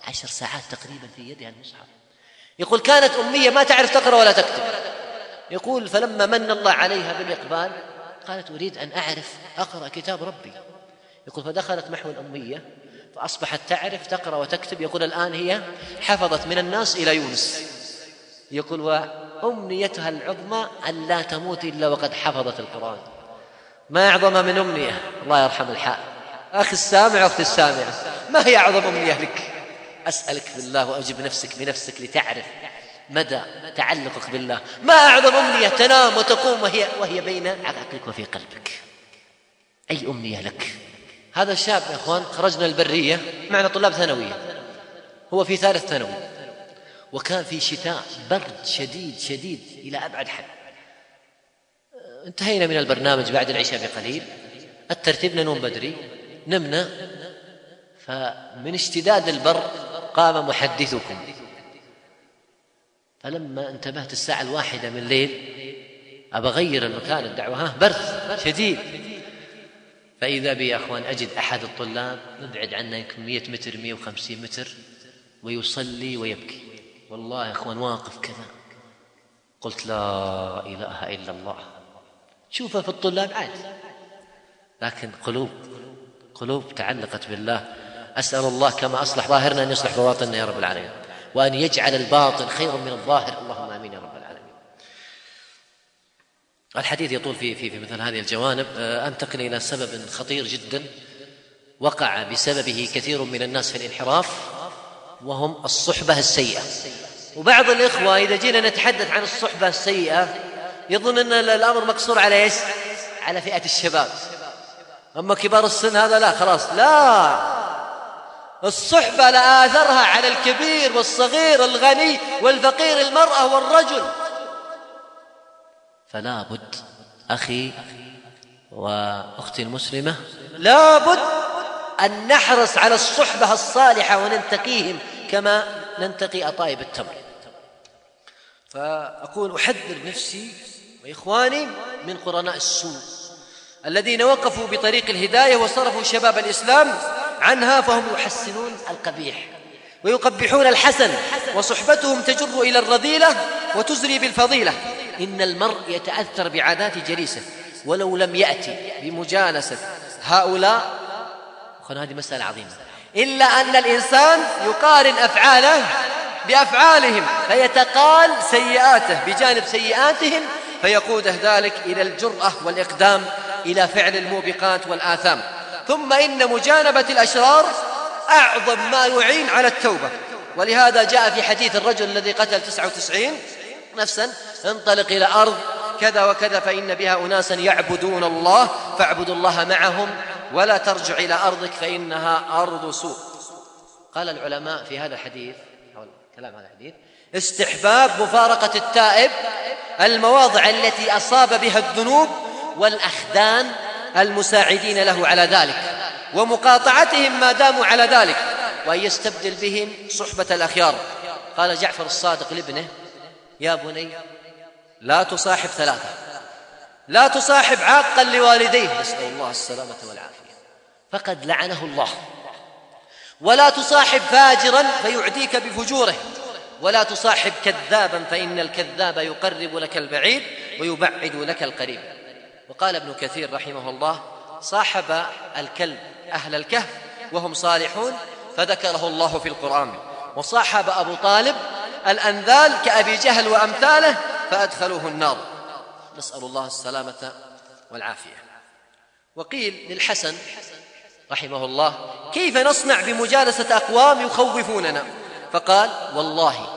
عشر ساعات تقريبا في يدها المصحف. يقول كانت أمية ما تعرف تقرأ ولا تكتب. يقول فلما من الله عليها بالإقبال قالت أريد أن أعرف أقرأ كتاب ربي. يقول فدخلت محو الأمية. فأصبحت تعرف تقرأ وتكتب. يقول الآن هي حفظت من الناس إلى يونس. يقول وأمنيتها العظمى أن لا تموت إلا وقد حفظت القرآن. ما أعظم من أمنية؟ الله يرحم الحال أخي السامع وأختي السامعة ما هي أعظم أمنية لك؟ أسألك بالله وأجب نفسك بنفسك لتعرف مدى تعلقك بالله. ما أعظم أمنية تنام وتقوم وهي, وهي بين عقلك وفي قلبك؟ أي أمنية لك؟ هذا الشاب يا إخوان خرجنا البرية معنا طلاب ثانوية. هو في ثالث ثانوي. وكان في شتاء برد شديد شديد إلى أبعد حد. انتهينا من البرنامج بعد العشاء بقليل. الترتيب ننوم بدري نمنا. فمن اشتداد البر قام محدثكم. فلما انتبهت الساعة الواحدة من الليل أبى أغير المكان الدعوة. ها برد شديد. فإذا بي يا أخوان أجد أحد الطلاب نبعد عنه يمكن 100 متر 150 متر ويصلي ويبكي. والله يا أخوان واقف كذا. قلت لا إله إلا الله. شوفه في الطلاب عادي لكن قلوب قلوب تعلقت بالله. أسأل الله كما أصلح ظاهرنا أن يصلح بواطننا يا رب العالمين. وأن يجعل الباطن خيرا من الظاهر اللهم آمين يا رب العالمين الحديث يطول في في في مثل هذه الجوانب. آه، أنتقل إلى سبب خطير جدا. وقع بسببه كثير من الناس في الانحراف وهم الصحبة السيئة. وبعض الإخوة إذا جينا نتحدث عن الصحبة السيئة يظن إن الأمر مقصور على إيش؟ على فئة الشباب. أما كبار السن هذا لا خلاص لا. الصحبة لا آثرها على الكبير والصغير الغني والفقير المرأة والرجل. فلا بد. أخي وأختي المسلمة لا بد أن نحرص على الصحبة الصالحة وننتقيهم كما ننتقي أطايب التمر. فأقول أحذر نفسي وإخواني من قرناء السوء الذين وقفوا بطريق الهداية وصرفوا شباب الإسلام عنها فهم يحسنون القبيح ويقبحون الحسن وصحبتهم تجر إلى الرذيلة وتزري بالفضيلة. إن المرء يتأثر بعادات جليسه ولو لم يأتي بمجالسة. هؤلاء هذه مسألة عظيمة. إلا أن الإنسان يقارن أفعاله بأفعالهم فيتقال سيئاته بجانب سيئاتهم فيقوده ذلك إلى الجرأة والإقدام إلى فعل الموبقات والآثام. ثم إن مجانبة الأشرار أعظم ما يعين على التوبة. ولهذا جاء في حديث الرجل الذي قتل تسعة وتسعين نفسا انطلق إلى أرض كذا وكذا فإن بها أناسا يعبدون الله فاعبدوا الله معهم ولا ترجع إلى أرضك فإنها أرض سوء. قال العلماء في هذا الحديث حول كلام هذا الحديث استحباب مفارقة التائب المواضع التي أصاب بها الذنوب والأخدان المساعدين له على ذلك ومقاطعتهم ما داموا على ذلك وأن يستبدل بهم صحبة الأخيار. قال جعفر الصادق لابنه يا بني لا تصاحب ثلاثة لا تصاحب عاقا لوالديه نسأل الله السلامة والعافية. فقد لعنه الله. ولا تصاحب فاجرا فيعديك بفجوره. ولا تصاحب كذابا فإن الكذاب يقرب لك البعيد ويبعد لك القريب. وقال ابن كثير رحمه الله صاحب الكلب أهل الكهف وهم صالحون فذكره الله في القرآن. وصاحب أبو طالب الأنذال كأبي جهل وأمثاله فأدخلوه النار. نسأل الله السلامة والعافية. وقيل للحسن رحمه الله كيف نصنع بمجالسة أقوام يخوفوننا؟ فقال والله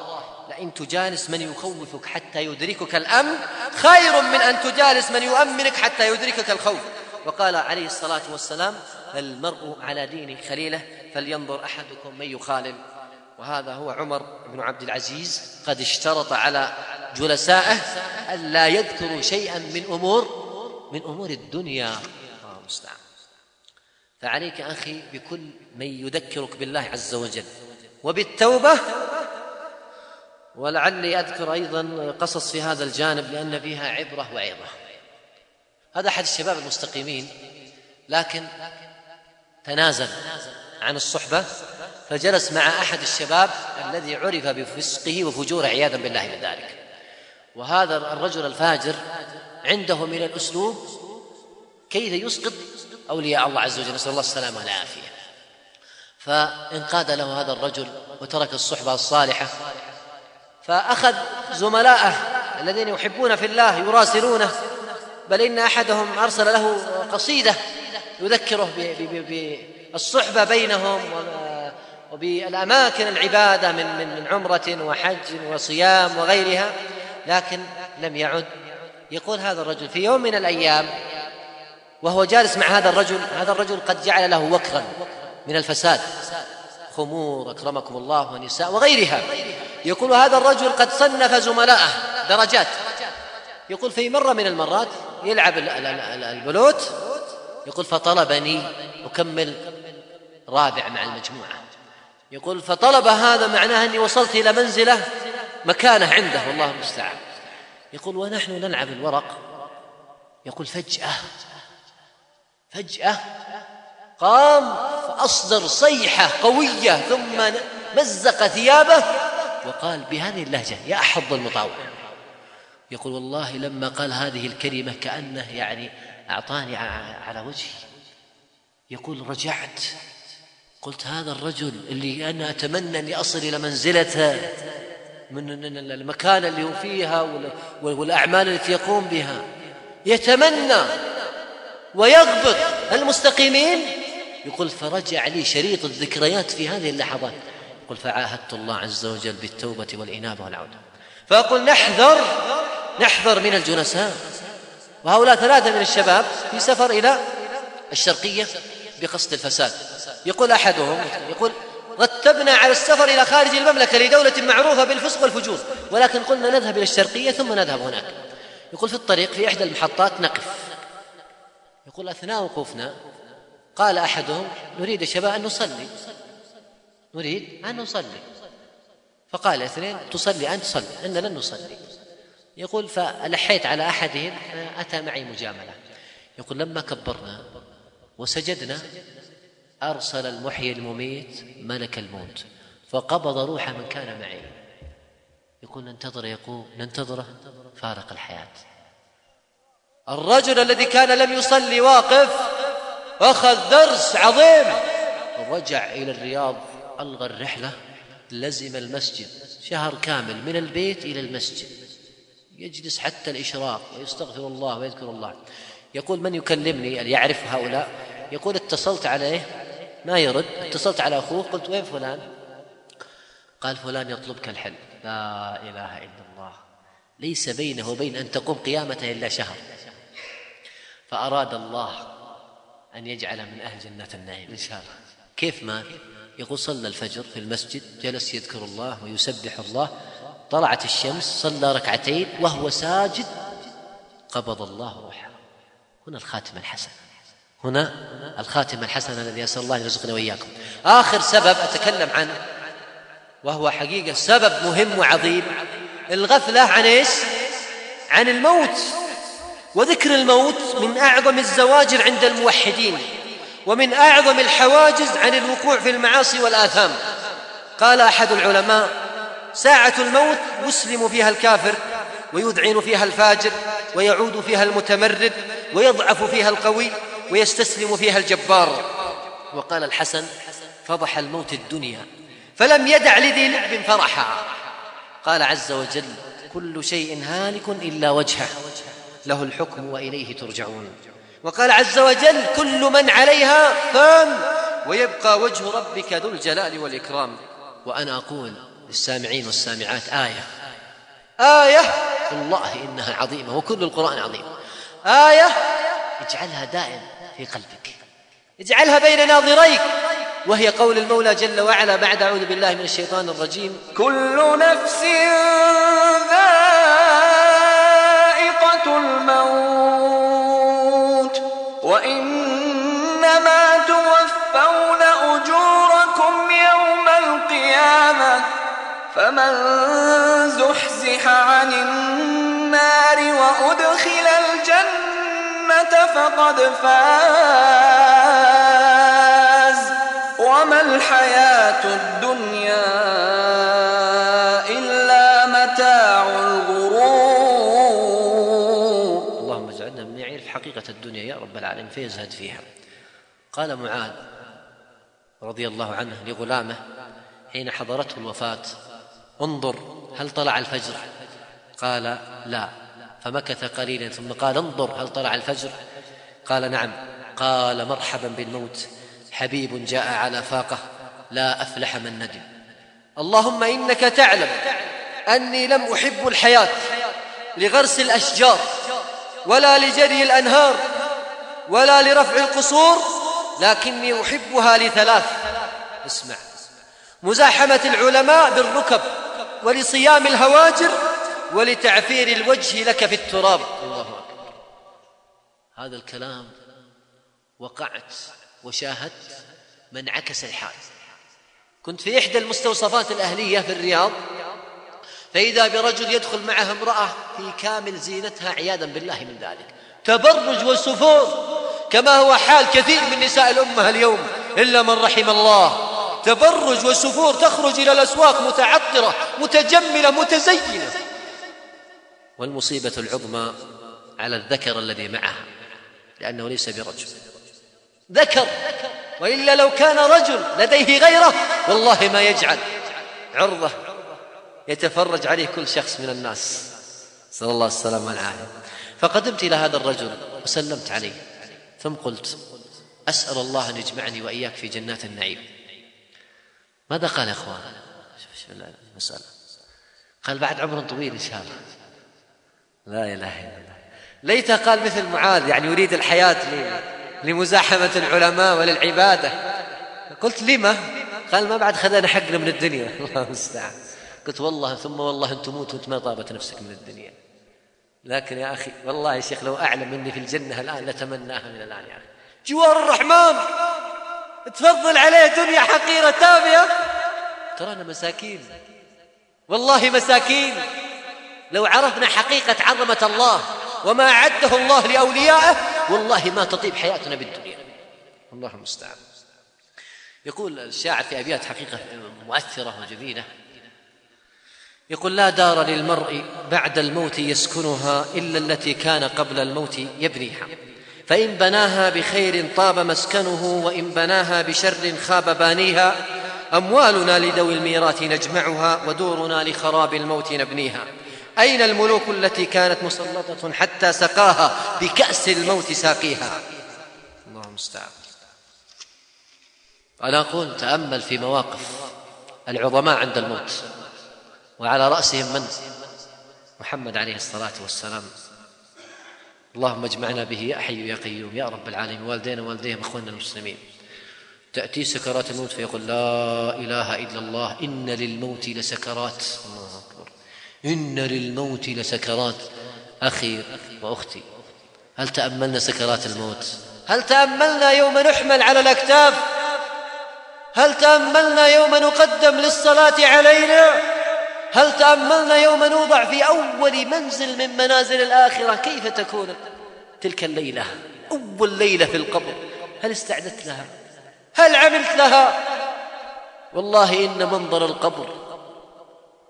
لئن تجالس من يخوفك حتى يدركك الأمن خير من أن تجالس من يؤمنك حتى يدركك الخوف. وقال عليه الصلاة والسلام المرء على دين خليله فلينظر أحدكم من يخالل. وهذا هو عمر بن عبد العزيز قد اشترط على جلسائه ألا يذكروا شيئا من أمور من أمور الدنيا. الله المستعان. فعليك أخي بكل من يذكرك بالله عز وجل. وبالتوبة ولعلي أذكر أيضا قصص في هذا الجانب لأن فيها عبرة وعظة. هذا أحد الشباب المستقيمين لكن تنازل عن الصحبة. فجلس مع أحد الشباب الذي عرف بفسقه وفجوره عياذا بالله من ذلك. وهذا الرجل الفاجر عنده من الأسلوب كيف يسقط أولياء الله عز وجل. نسأل الله السلامة والعافية. فانقاد له هذا الرجل وترك الصحبة الصالحة. فأخذ زملاءه الذين يحبون في الله يراسلونه. بل إن أحدهم أرسل له قصيدة يذكره بالصحبة بينهم وبالأماكن العبادة من من من عمرة وحج وصيام وغيرها لكن لم يعد. يقول هذا الرجل في يوم من الأيام وهو جالس مع هذا الرجل هذا الرجل قد جعل له وكرا من الفساد. خمور أكرمكم الله ونساء وغيرها. يقول هذا الرجل قد صنف زملائه درجات. يقول في مرة من المرات يلعب البلوت يقول فطلبني أكمل رابع مع المجموعة. يقول فطلب هذا معناه أني وصلت إلى منزلة مكانة عنده والله المستعان. يقول ونحن نلعب الورق. يقول فجأة فجأة قام فأصدر صيحة قوية ثم مزق ثيابه وقال بهذه اللهجة يا أحظ المطاوع. يقول والله لما قال هذه الكلمة كأنه يعني أعطاني على وجهي. يقول رجعت قلت هذا الرجل اللي أنا أتمنى أني أصل إلى منزلته من المكان اللي هو فيها والأعمال التي يقوم بها. يتمنى ويغبط. المستقيمين يقول فرجع لي شريط الذكريات في هذه اللحظات. يقول فعاهدت الله عز وجل بالتوبة والإنابة والعودة. فأقول نحذر نحذر من الجلساء وهؤلاء ثلاثة من الشباب في سفر إلى الشرقية. بقصد الفساد. يقول أحدهم يقول رتبنا على السفر إلى خارج المملكة لدولة معروفة بالفسق والفجور ولكن قلنا نذهب إلى الشرقية ثم نذهب هناك. يقول في الطريق في إحدى المحطات نقف. يقول أثناء وقوفنا قال أحدهم نريد الشباب أن نصلي. نريد أن نصلي. فقال اثنين تصلي أنت صلي. إن لن نصلي. يقول فألحيت على أحدهم أتى معي مجاملة. يقول لما كبرنا وسجدنا. أرسل المحيي المميت ملك الموت فقبض روح من كان معي. يقول ننتظر يقول ننتظره فارق الحياة. الرجل الذي كان لم يصلي واقف أخذ درس عظيم. رجع إلى الرياض ألغى الرحلة لزم المسجد شهر كامل من البيت إلى المسجد. يجلس حتى الإشراق ويستغفر الله ويذكر الله. يقول من يكلمني؟ يعرف هؤلاء؟ يقول اتصلت عليه ما يرد. اتصلت على أخوه. قلت وين فلان؟ قال فلان يطلبك الحل. لا إله إلا الله. ليس بينه وبين أن تقوم قيامته إلا شهر. فأراد الله أن يجعل من أهل جنات النعيم. إن شاء الله. كيف مات يقول صلى الفجر في المسجد جلس يذكر الله ويسبح الله. طلعت الشمس صلى ركعتين وهو ساجد. قبض الله روحه. هنا الخاتمة الحسنة. هنا الخاتمة الحسنة الذي أسأل الله أن يرزقنا وإياكم. آخر سبب أتكلم عنه وهو حقيقة سبب مهم وعظيم. الغفلة عن إيش؟ عن الموت. وذكر الموت من أعظم الزواجر عند الموحدين ومن أعظم الحواجز عن الوقوع في المعاصي والآثام. قال أحد العلماء ساعة الموت يسلم فيها الكافر ويذعن فيها الفاجر ويعود فيها المتمرد ويضعف فيها القوي ويستسلم فيها الجبار. وقال الحسن فضح الموت الدنيا فلم يدع لذي لعب فرحا. قال عز وجل كل شيء هالك إلا وجهه له الحكم وإليه ترجعون. وقال عز وجل كل من عليها فان ويبقى وجه ربك ذو الجلال والإكرام. وأنا أقول للسامعين والسامعات آية. آية والله إنها عظيمة وكل القرآن عظيم. آية اجعلها دائم. في قلبك. اجعلها بين ناظريك وهي قول المولى جل وعلا بعد أعوذ بالله من الشيطان الرجيم. كل نفس ذائقة الموت وإنما توفون أجوركم يوم القيامة فمن زحزح عن النار وأدخل فقد فاز. وما الحياة الدنيا إلا متاع الغرور. اللهم اجعلنا من يعرف حقيقة الدنيا يا رب العالمين فيزهد فيها. قال معاذ رضي الله عنه لغلامه حين حضرته الوفاة انظر هل طلع الفجر؟ قال لا. فمكث قليلا ثم قال انظر هل طلع الفجر؟ قال نعم. قال مرحبا بالموت. حبيب جاء على فاقة. لا أفلح من ندم. اللهم إنك تعلم أني لم أحب الحياة لغرس الأشجار ولا لجري الأنهار ولا لرفع القصور لكني أحبها لثلاث. اسمع. مزاحمة العلماء بالركب ولصيام الهواجر ولتعفير الوجه لك في التراب. الله أكبر. هذا الكلام وقعت وشاهدت من عكس الحال. كنت في إحدى المستوصفات الأهلية في الرياض فإذا برجل يدخل معه امرأة في كامل زينتها عياذا بالله من ذلك. تبرج وسفور كما هو حال كثير من نساء الأمة اليوم إلا من رحم الله. تبرج وسفور تخرج إلى الأسواق متعطرة متجملة متزينة. والمصيبة العظمى على الذكر الذي معها لأنه ليس برجل. ذكر وإلا لو كان رجل لديه غيره والله ما يجعل. عرضة يتفرج عليه كل شخص من الناس. صلى الله السلامة والعافية. فقدمت إلى هذا الرجل وسلمت عليه. ثم قلت أسأل الله أن يجمعني وإياك في جنات النعيم. ماذا قال يا أخوان؟ شوف المسألة قال بعد عمر طويل إن شاء الله. لا إله إلا الله. ليته قال مثل معاذ يعني يريد الحياة لمزاحمة العلماء وللعبادة. قلت لما؟ قال ما بعد خذنا حقنا من الدنيا. الله المستعان. قلت والله ثم والله أن تموت وأنت ما طابت نفسك من الدنيا. لكن يا أخي والله يا شيخ لو أعلم أني في الجنة الآن لتمناها من الآن يا أخي. جوار الرحمن! تفضل عليه دنيا حقيرة تافهة ترانا مساكين. والله مساكين. لو عرفنا حقيقة عظمة الله وما أعده الله لأوليائه والله ما تطيب حياتنا بالدنيا. الله المستعان. يقول الشاعر في أبيات حقيقة مؤثرة وجميلة. يقول لا دار للمرء بعد الموت يسكنها إلا التي كان قبل الموت يبنيها. فإن بناها بخير طاب مسكنه وإن بناها بشر خاب بانيها. أموالنا لذوي الميراث نجمعها ودورنا لخراب الموت نبنيها. أين الملوك التي كانت مسلطة حتى سقاها بكأس الموت ساقيها؟ الله المستعان أنا أقول تأمل في مواقف العظماء عند الموت وعلى رأسهم من؟ محمد عليه الصلاة والسلام. اللهم اجمعنا به يا حي يا قيوم يا رب العالمين والدينا والديهم إخواننا المسلمين. تأتي سكرات الموت فيقول لا إله إلا الله إن للموت لسكرات. الله أكبر. إن للموت لسكرات أخي وأختي. هل تأملنا سكرات الموت؟ هل تأملنا يوم نحمل على الأكتاف؟ هل تأملنا يوم نقدم للصلاة علينا؟ هل تأملنا يوم نوضع في أول منزل من منازل الآخرة؟ كيف تكون؟ تلك الليلة أول ليلة في القبر. هل استعدت لها؟ هل عملت لها؟ والله إن منظر القبر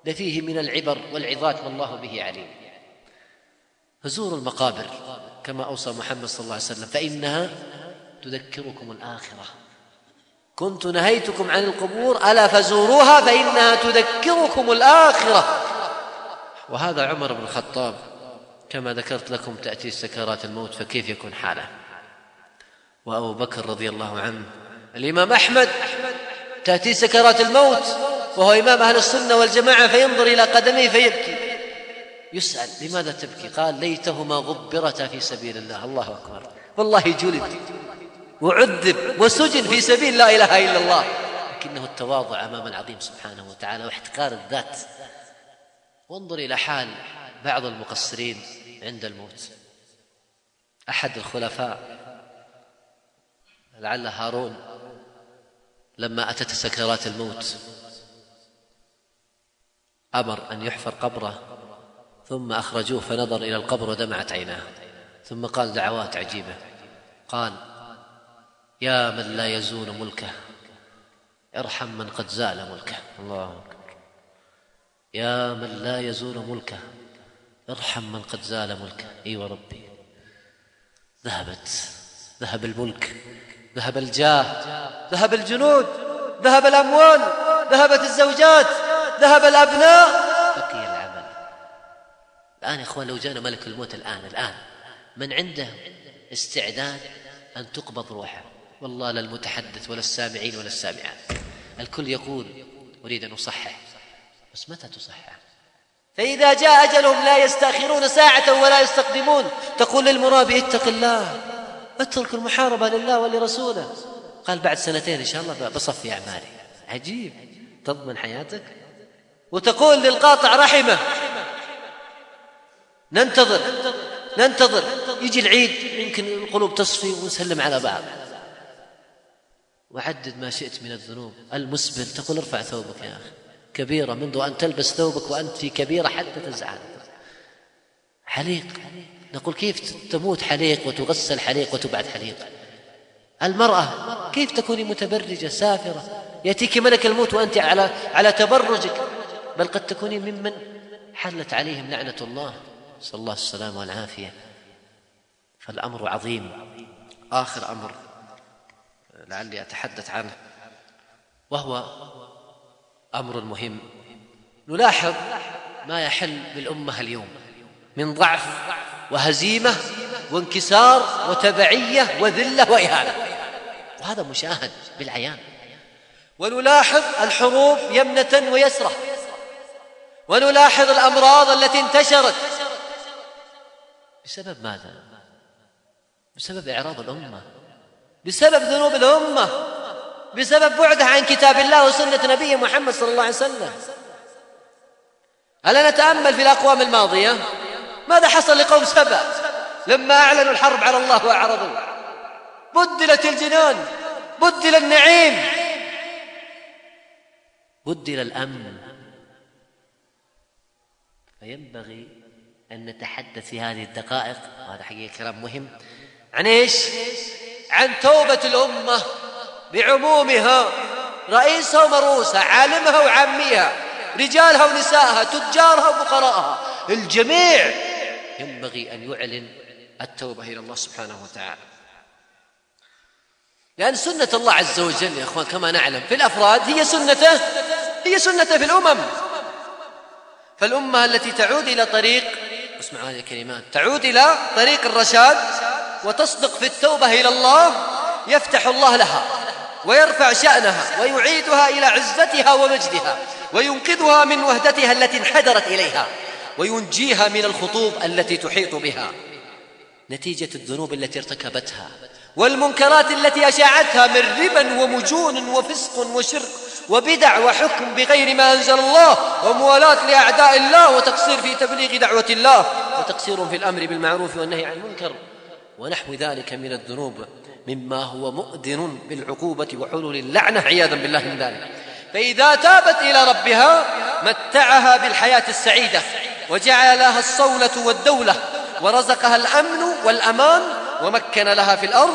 لفيه من العبر والعظات ما الله به عليم. فزوروا المقابر كما أوصى محمد صلى الله عليه وسلم فإنها تذكركم الآخرة. كنت نهيتكم عن القبور ألا فزوروها؟ فإنها تذكركم الآخرة. وهذا عمر بن الخطاب كما ذكرت لكم تأتي سكرات الموت فكيف يكون حاله؟ وأبو بكر رضي الله عنه الإمام أحمد تأتي سكرات الموت وهو إمام أهل السنة والجماعة فينظر إلى قدميه فيبكي. يسأل لماذا تبكي؟ قال ليتهما غبرتا في سبيل الله. الله أكبر. والله جلد وعذب وسجن في سبيل لا إله إلا الله. لكنه التواضع أمام العظيم سبحانه وتعالى واحتقار الذات. وانظر إلى حال بعض المقصرين عند الموت. أحد الخلفاء لعل هارون لما أتت سكرات الموت أمر أن يحفر قبره ثم أخرجوه فنظر إلى القبر ودمعت عيناه ثم قال دعوات عجيبة قال يا من لا يزول ملكه ارحم من قد زال ملكه. الله أكبر. يا من لا يزول ملكه ارحم من قد زال ملكه. أي أيوة ربي. ذهبت ذهب الملك ذهب الجاه ذهب الجنود ذهب الأموال ذهبت الزوجات ذهب الأبناء. بقي العمل. الآن يا إخوان لو جانا ملك الموت الآن الآن من عنده استعداد أن تقبض روحه؟ والله لا المتحدث ولا السامعين ولا السامعات. الكل يقول أريد أن أصحح بس متى تصحح؟ فإذا جاء أجلهم لا يستأخرون ساعة ولا يستقدمون تقول للمرابي اتق الله اترك المحاربة لله ولرسوله. قال بعد سنتين إن شاء الله بصفي أعمالي. عجيب. تضمن حياتك؟ وتقول للقاطع رحمة. ننتظر. ننتظر. يجي العيد يمكن القلوب تصفي ونسلم على بعض. وعدد ما شئت من الذنوب. المسبل تقول ارفع ثوبك يا أخي. كبيرة منذ أن تلبس ثوبك وأنت في كبيرة حتى تزعل. حليق. نقول كيف تموت حليق وتغسل حليق وتبعد حليق؟ المرأة كيف تكوني متبرجة سافرة؟ يأتيك ملك الموت وأنت على على تبرجك. بل قد تكوني ممن حلت عليهم لعنة الله. نسأل الله السلامة والعافية. فالأمر عظيم. آخر أمر لعلي أتحدث عنه وهو أمر مهم. نلاحظ ما يحل بالأمة اليوم. من ضعف وهزيمة وانكسار وتبعية وذلة وإهانة. وهذا مشاهد بالعيان. ونلاحظ الحروب يمنة ويسرة. ونلاحظ الأمراض التي انتشرت. بسبب ماذا؟ بسبب إعراض الأمة. بسبب ذنوب الأمة. بسبب بعدها عن كتاب الله وسنة نبيه محمد صلى الله عليه وسلم. ألا نتأمل في الأقوام الماضية؟ ماذا حصل لقوم سبأ؟ لما أعلنوا الحرب على الله وأعرضوا. بدلت الجنان. بدل النعيم. بدل الأمن. فينبغي أن نتحدث في هذه الدقائق وهذا حقيقة كلام مهم عن إيش؟ عن توبة الأمة بعمومها رئيسها ومروسها عالمها وعاميها رجالها ونسائها تجارها وفقراءها الجميع ينبغي أن يعلن التوبة إلى الله سبحانه وتعالى. لأن سنة الله عز وجل يا أخوان كما نعلم في الأفراد هي سنته هي سنته في الأمم. فالأمة التي تعود إلى طريق اسمعوا هذه الكلمات تعود إلى طريق الرشاد وتصدق في التوبة إلى الله يفتح الله لها ويرفع شأنها ويعيدها إلى عزتها ومجدها وينقذها من وهدتها التي انحدرت إليها وينجيها من الخطوب التي تحيط بها. نتيجة الذنوب التي ارتكبتها والمنكرات التي أشاعتها من ربا ومجون وفسق وشرك وبدع وحكم بغير ما أنزل الله وموالاة لأعداء الله وتقصير في تبليغ دعوة الله وتقصير في الأمر بالمعروف والنهي عن المنكر ونحو ذلك من الذنوب مما هو مؤذن بالعقوبة وحلول اللعنة عياذا بالله من ذلك. فإذا تابت إلى ربها متعها بالحياة السعيدة وجعل لها الصولة والدولة ورزقها الأمن والأمان ومكن لها في الأرض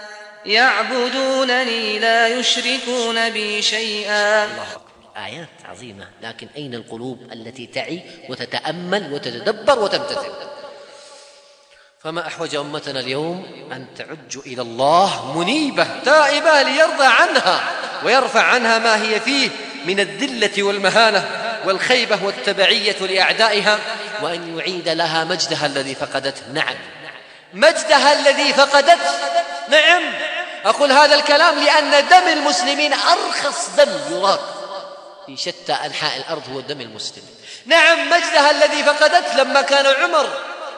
يعبدونني لا يشركون بي شيئا. الله أكبر. آيات عظيمة. لكن أين القلوب التي تعي وتتأمل وتتدبر وتمتثل؟ فما أحوج أمتنا اليوم أن تعج إلى الله منيبة تائبة ليرضى عنها ويرفع عنها ما هي فيه من الذلة والمهانة والخيبة والتبعية لأعدائها وأن يعيد لها مجدها الذي فقدته نعم. مجدها الذي فقدته نعم. أقول هذا الكلام لأن دم المسلمين أرخص دم يراق في شتى أنحاء الأرض هو دم المسلم. نعم مجدها الذي فقدته لما كان عمر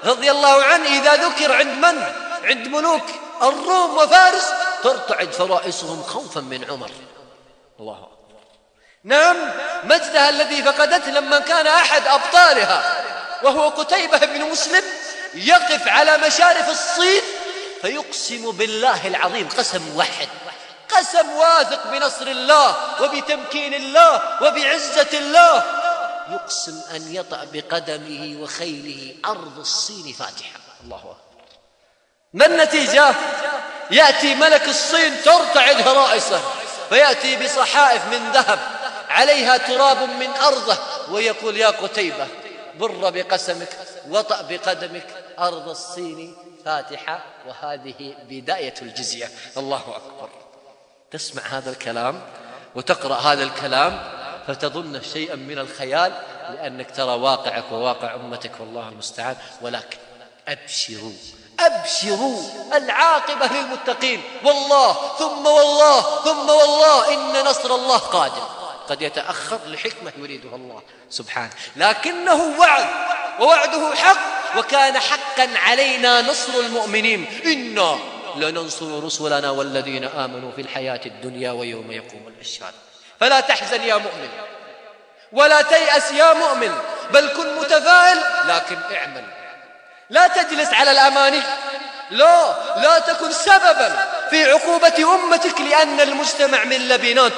رضي الله عنه إذا ذكر عند من؟ عند ملوك. الروم وفارس ترتعد فرائسهم خوفا من عمر. الله أكبر. نعم مجدها الذي فقدته لما كان أحد أبطالها وهو قتيبة بن مسلم يقف على مشارف الصين فيقسم بالله العظيم قسم واحد. قسم واثق بنصر الله وبتمكين الله وبعزة الله. يقسم أن يطأ بقدمه وخيله أرض الصين فاتحة. الله أكبر. ما النتيجة؟ يأتي ملك الصين ترتعد هرائسه فيأتي بصحائف من ذهب عليها تراب من أرضه ويقول يا قتيبة بر بقسمك وطأ بقدمك. أرض الصين فاتحة وهذه بداية الجزية. الله أكبر. تسمع هذا الكلام وتقرأ هذا الكلام فتظن شيئا من الخيال لأنك ترى واقعك وواقع أمتك والله المستعان. ولكن أبشروا أبشروا العاقبة للمتقين. والله ثم والله ثم والله إن نصر الله قادم قد يتأخر لحكمة يريدها الله سبحانه. لكنه وعد ووعده حق. وكان حقا علينا نصر المؤمنين. إنا لننصر رسلنا والذين آمنوا في الحياة الدنيا ويوم يقوم الأشهاد فلا تحزن يا مؤمن ولا تيأس يا مؤمن بل كن متفائل لكن اعمل. لا تجلس على الأماني لا لا تكن سببا في عقوبة أمتك لأن المجتمع من لبنات.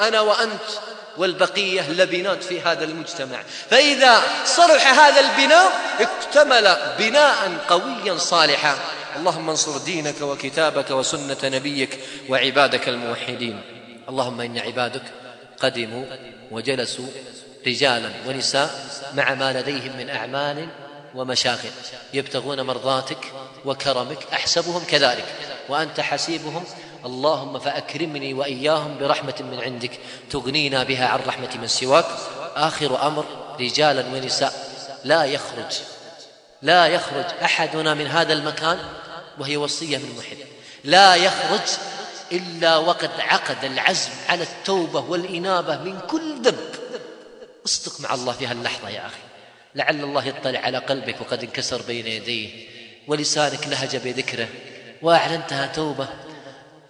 أنا وأنت والبقية لبنات في هذا المجتمع. فإذا صلح هذا البناء اكتمل بناء قويا صالحا. اللهم انصر دينك وكتابك وسنة نبيك وعبادك الموحدين. اللهم إن عبادك قدموا وجلسوا رجالا ونساء مع ما لديهم من أعمال ومشاغل. يبتغون مرضاتك وكرمك أحسبهم كذلك. وأنت حسيبهم اللهم فأكرمني وإياهم برحمة من عندك تغنينا بها عن رحمة من سواك. آخر أمر رجالا ونساء لا يخرج لا يخرج أحدنا من هذا المكان وهي وصية من محب. لا يخرج إلا وقد عقد العزم على التوبة والإنابة من كل ذنب. اصدق مع الله في هاللحظة يا أخي. لعل الله يطلع على قلبك وقد انكسر بين يديه ولسانك لهج بذكره وأعلنتها توبة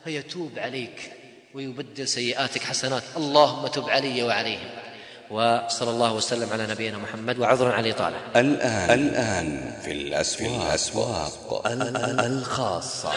فيتوب عليك ويبدل سيئاتك حسنات. اللهم تب علي وعليهم. وصلى الله وسلم على نبينا محمد وعذرا على الإطالة الآن الآن في الأسواق, في الأسواق. الخاصة.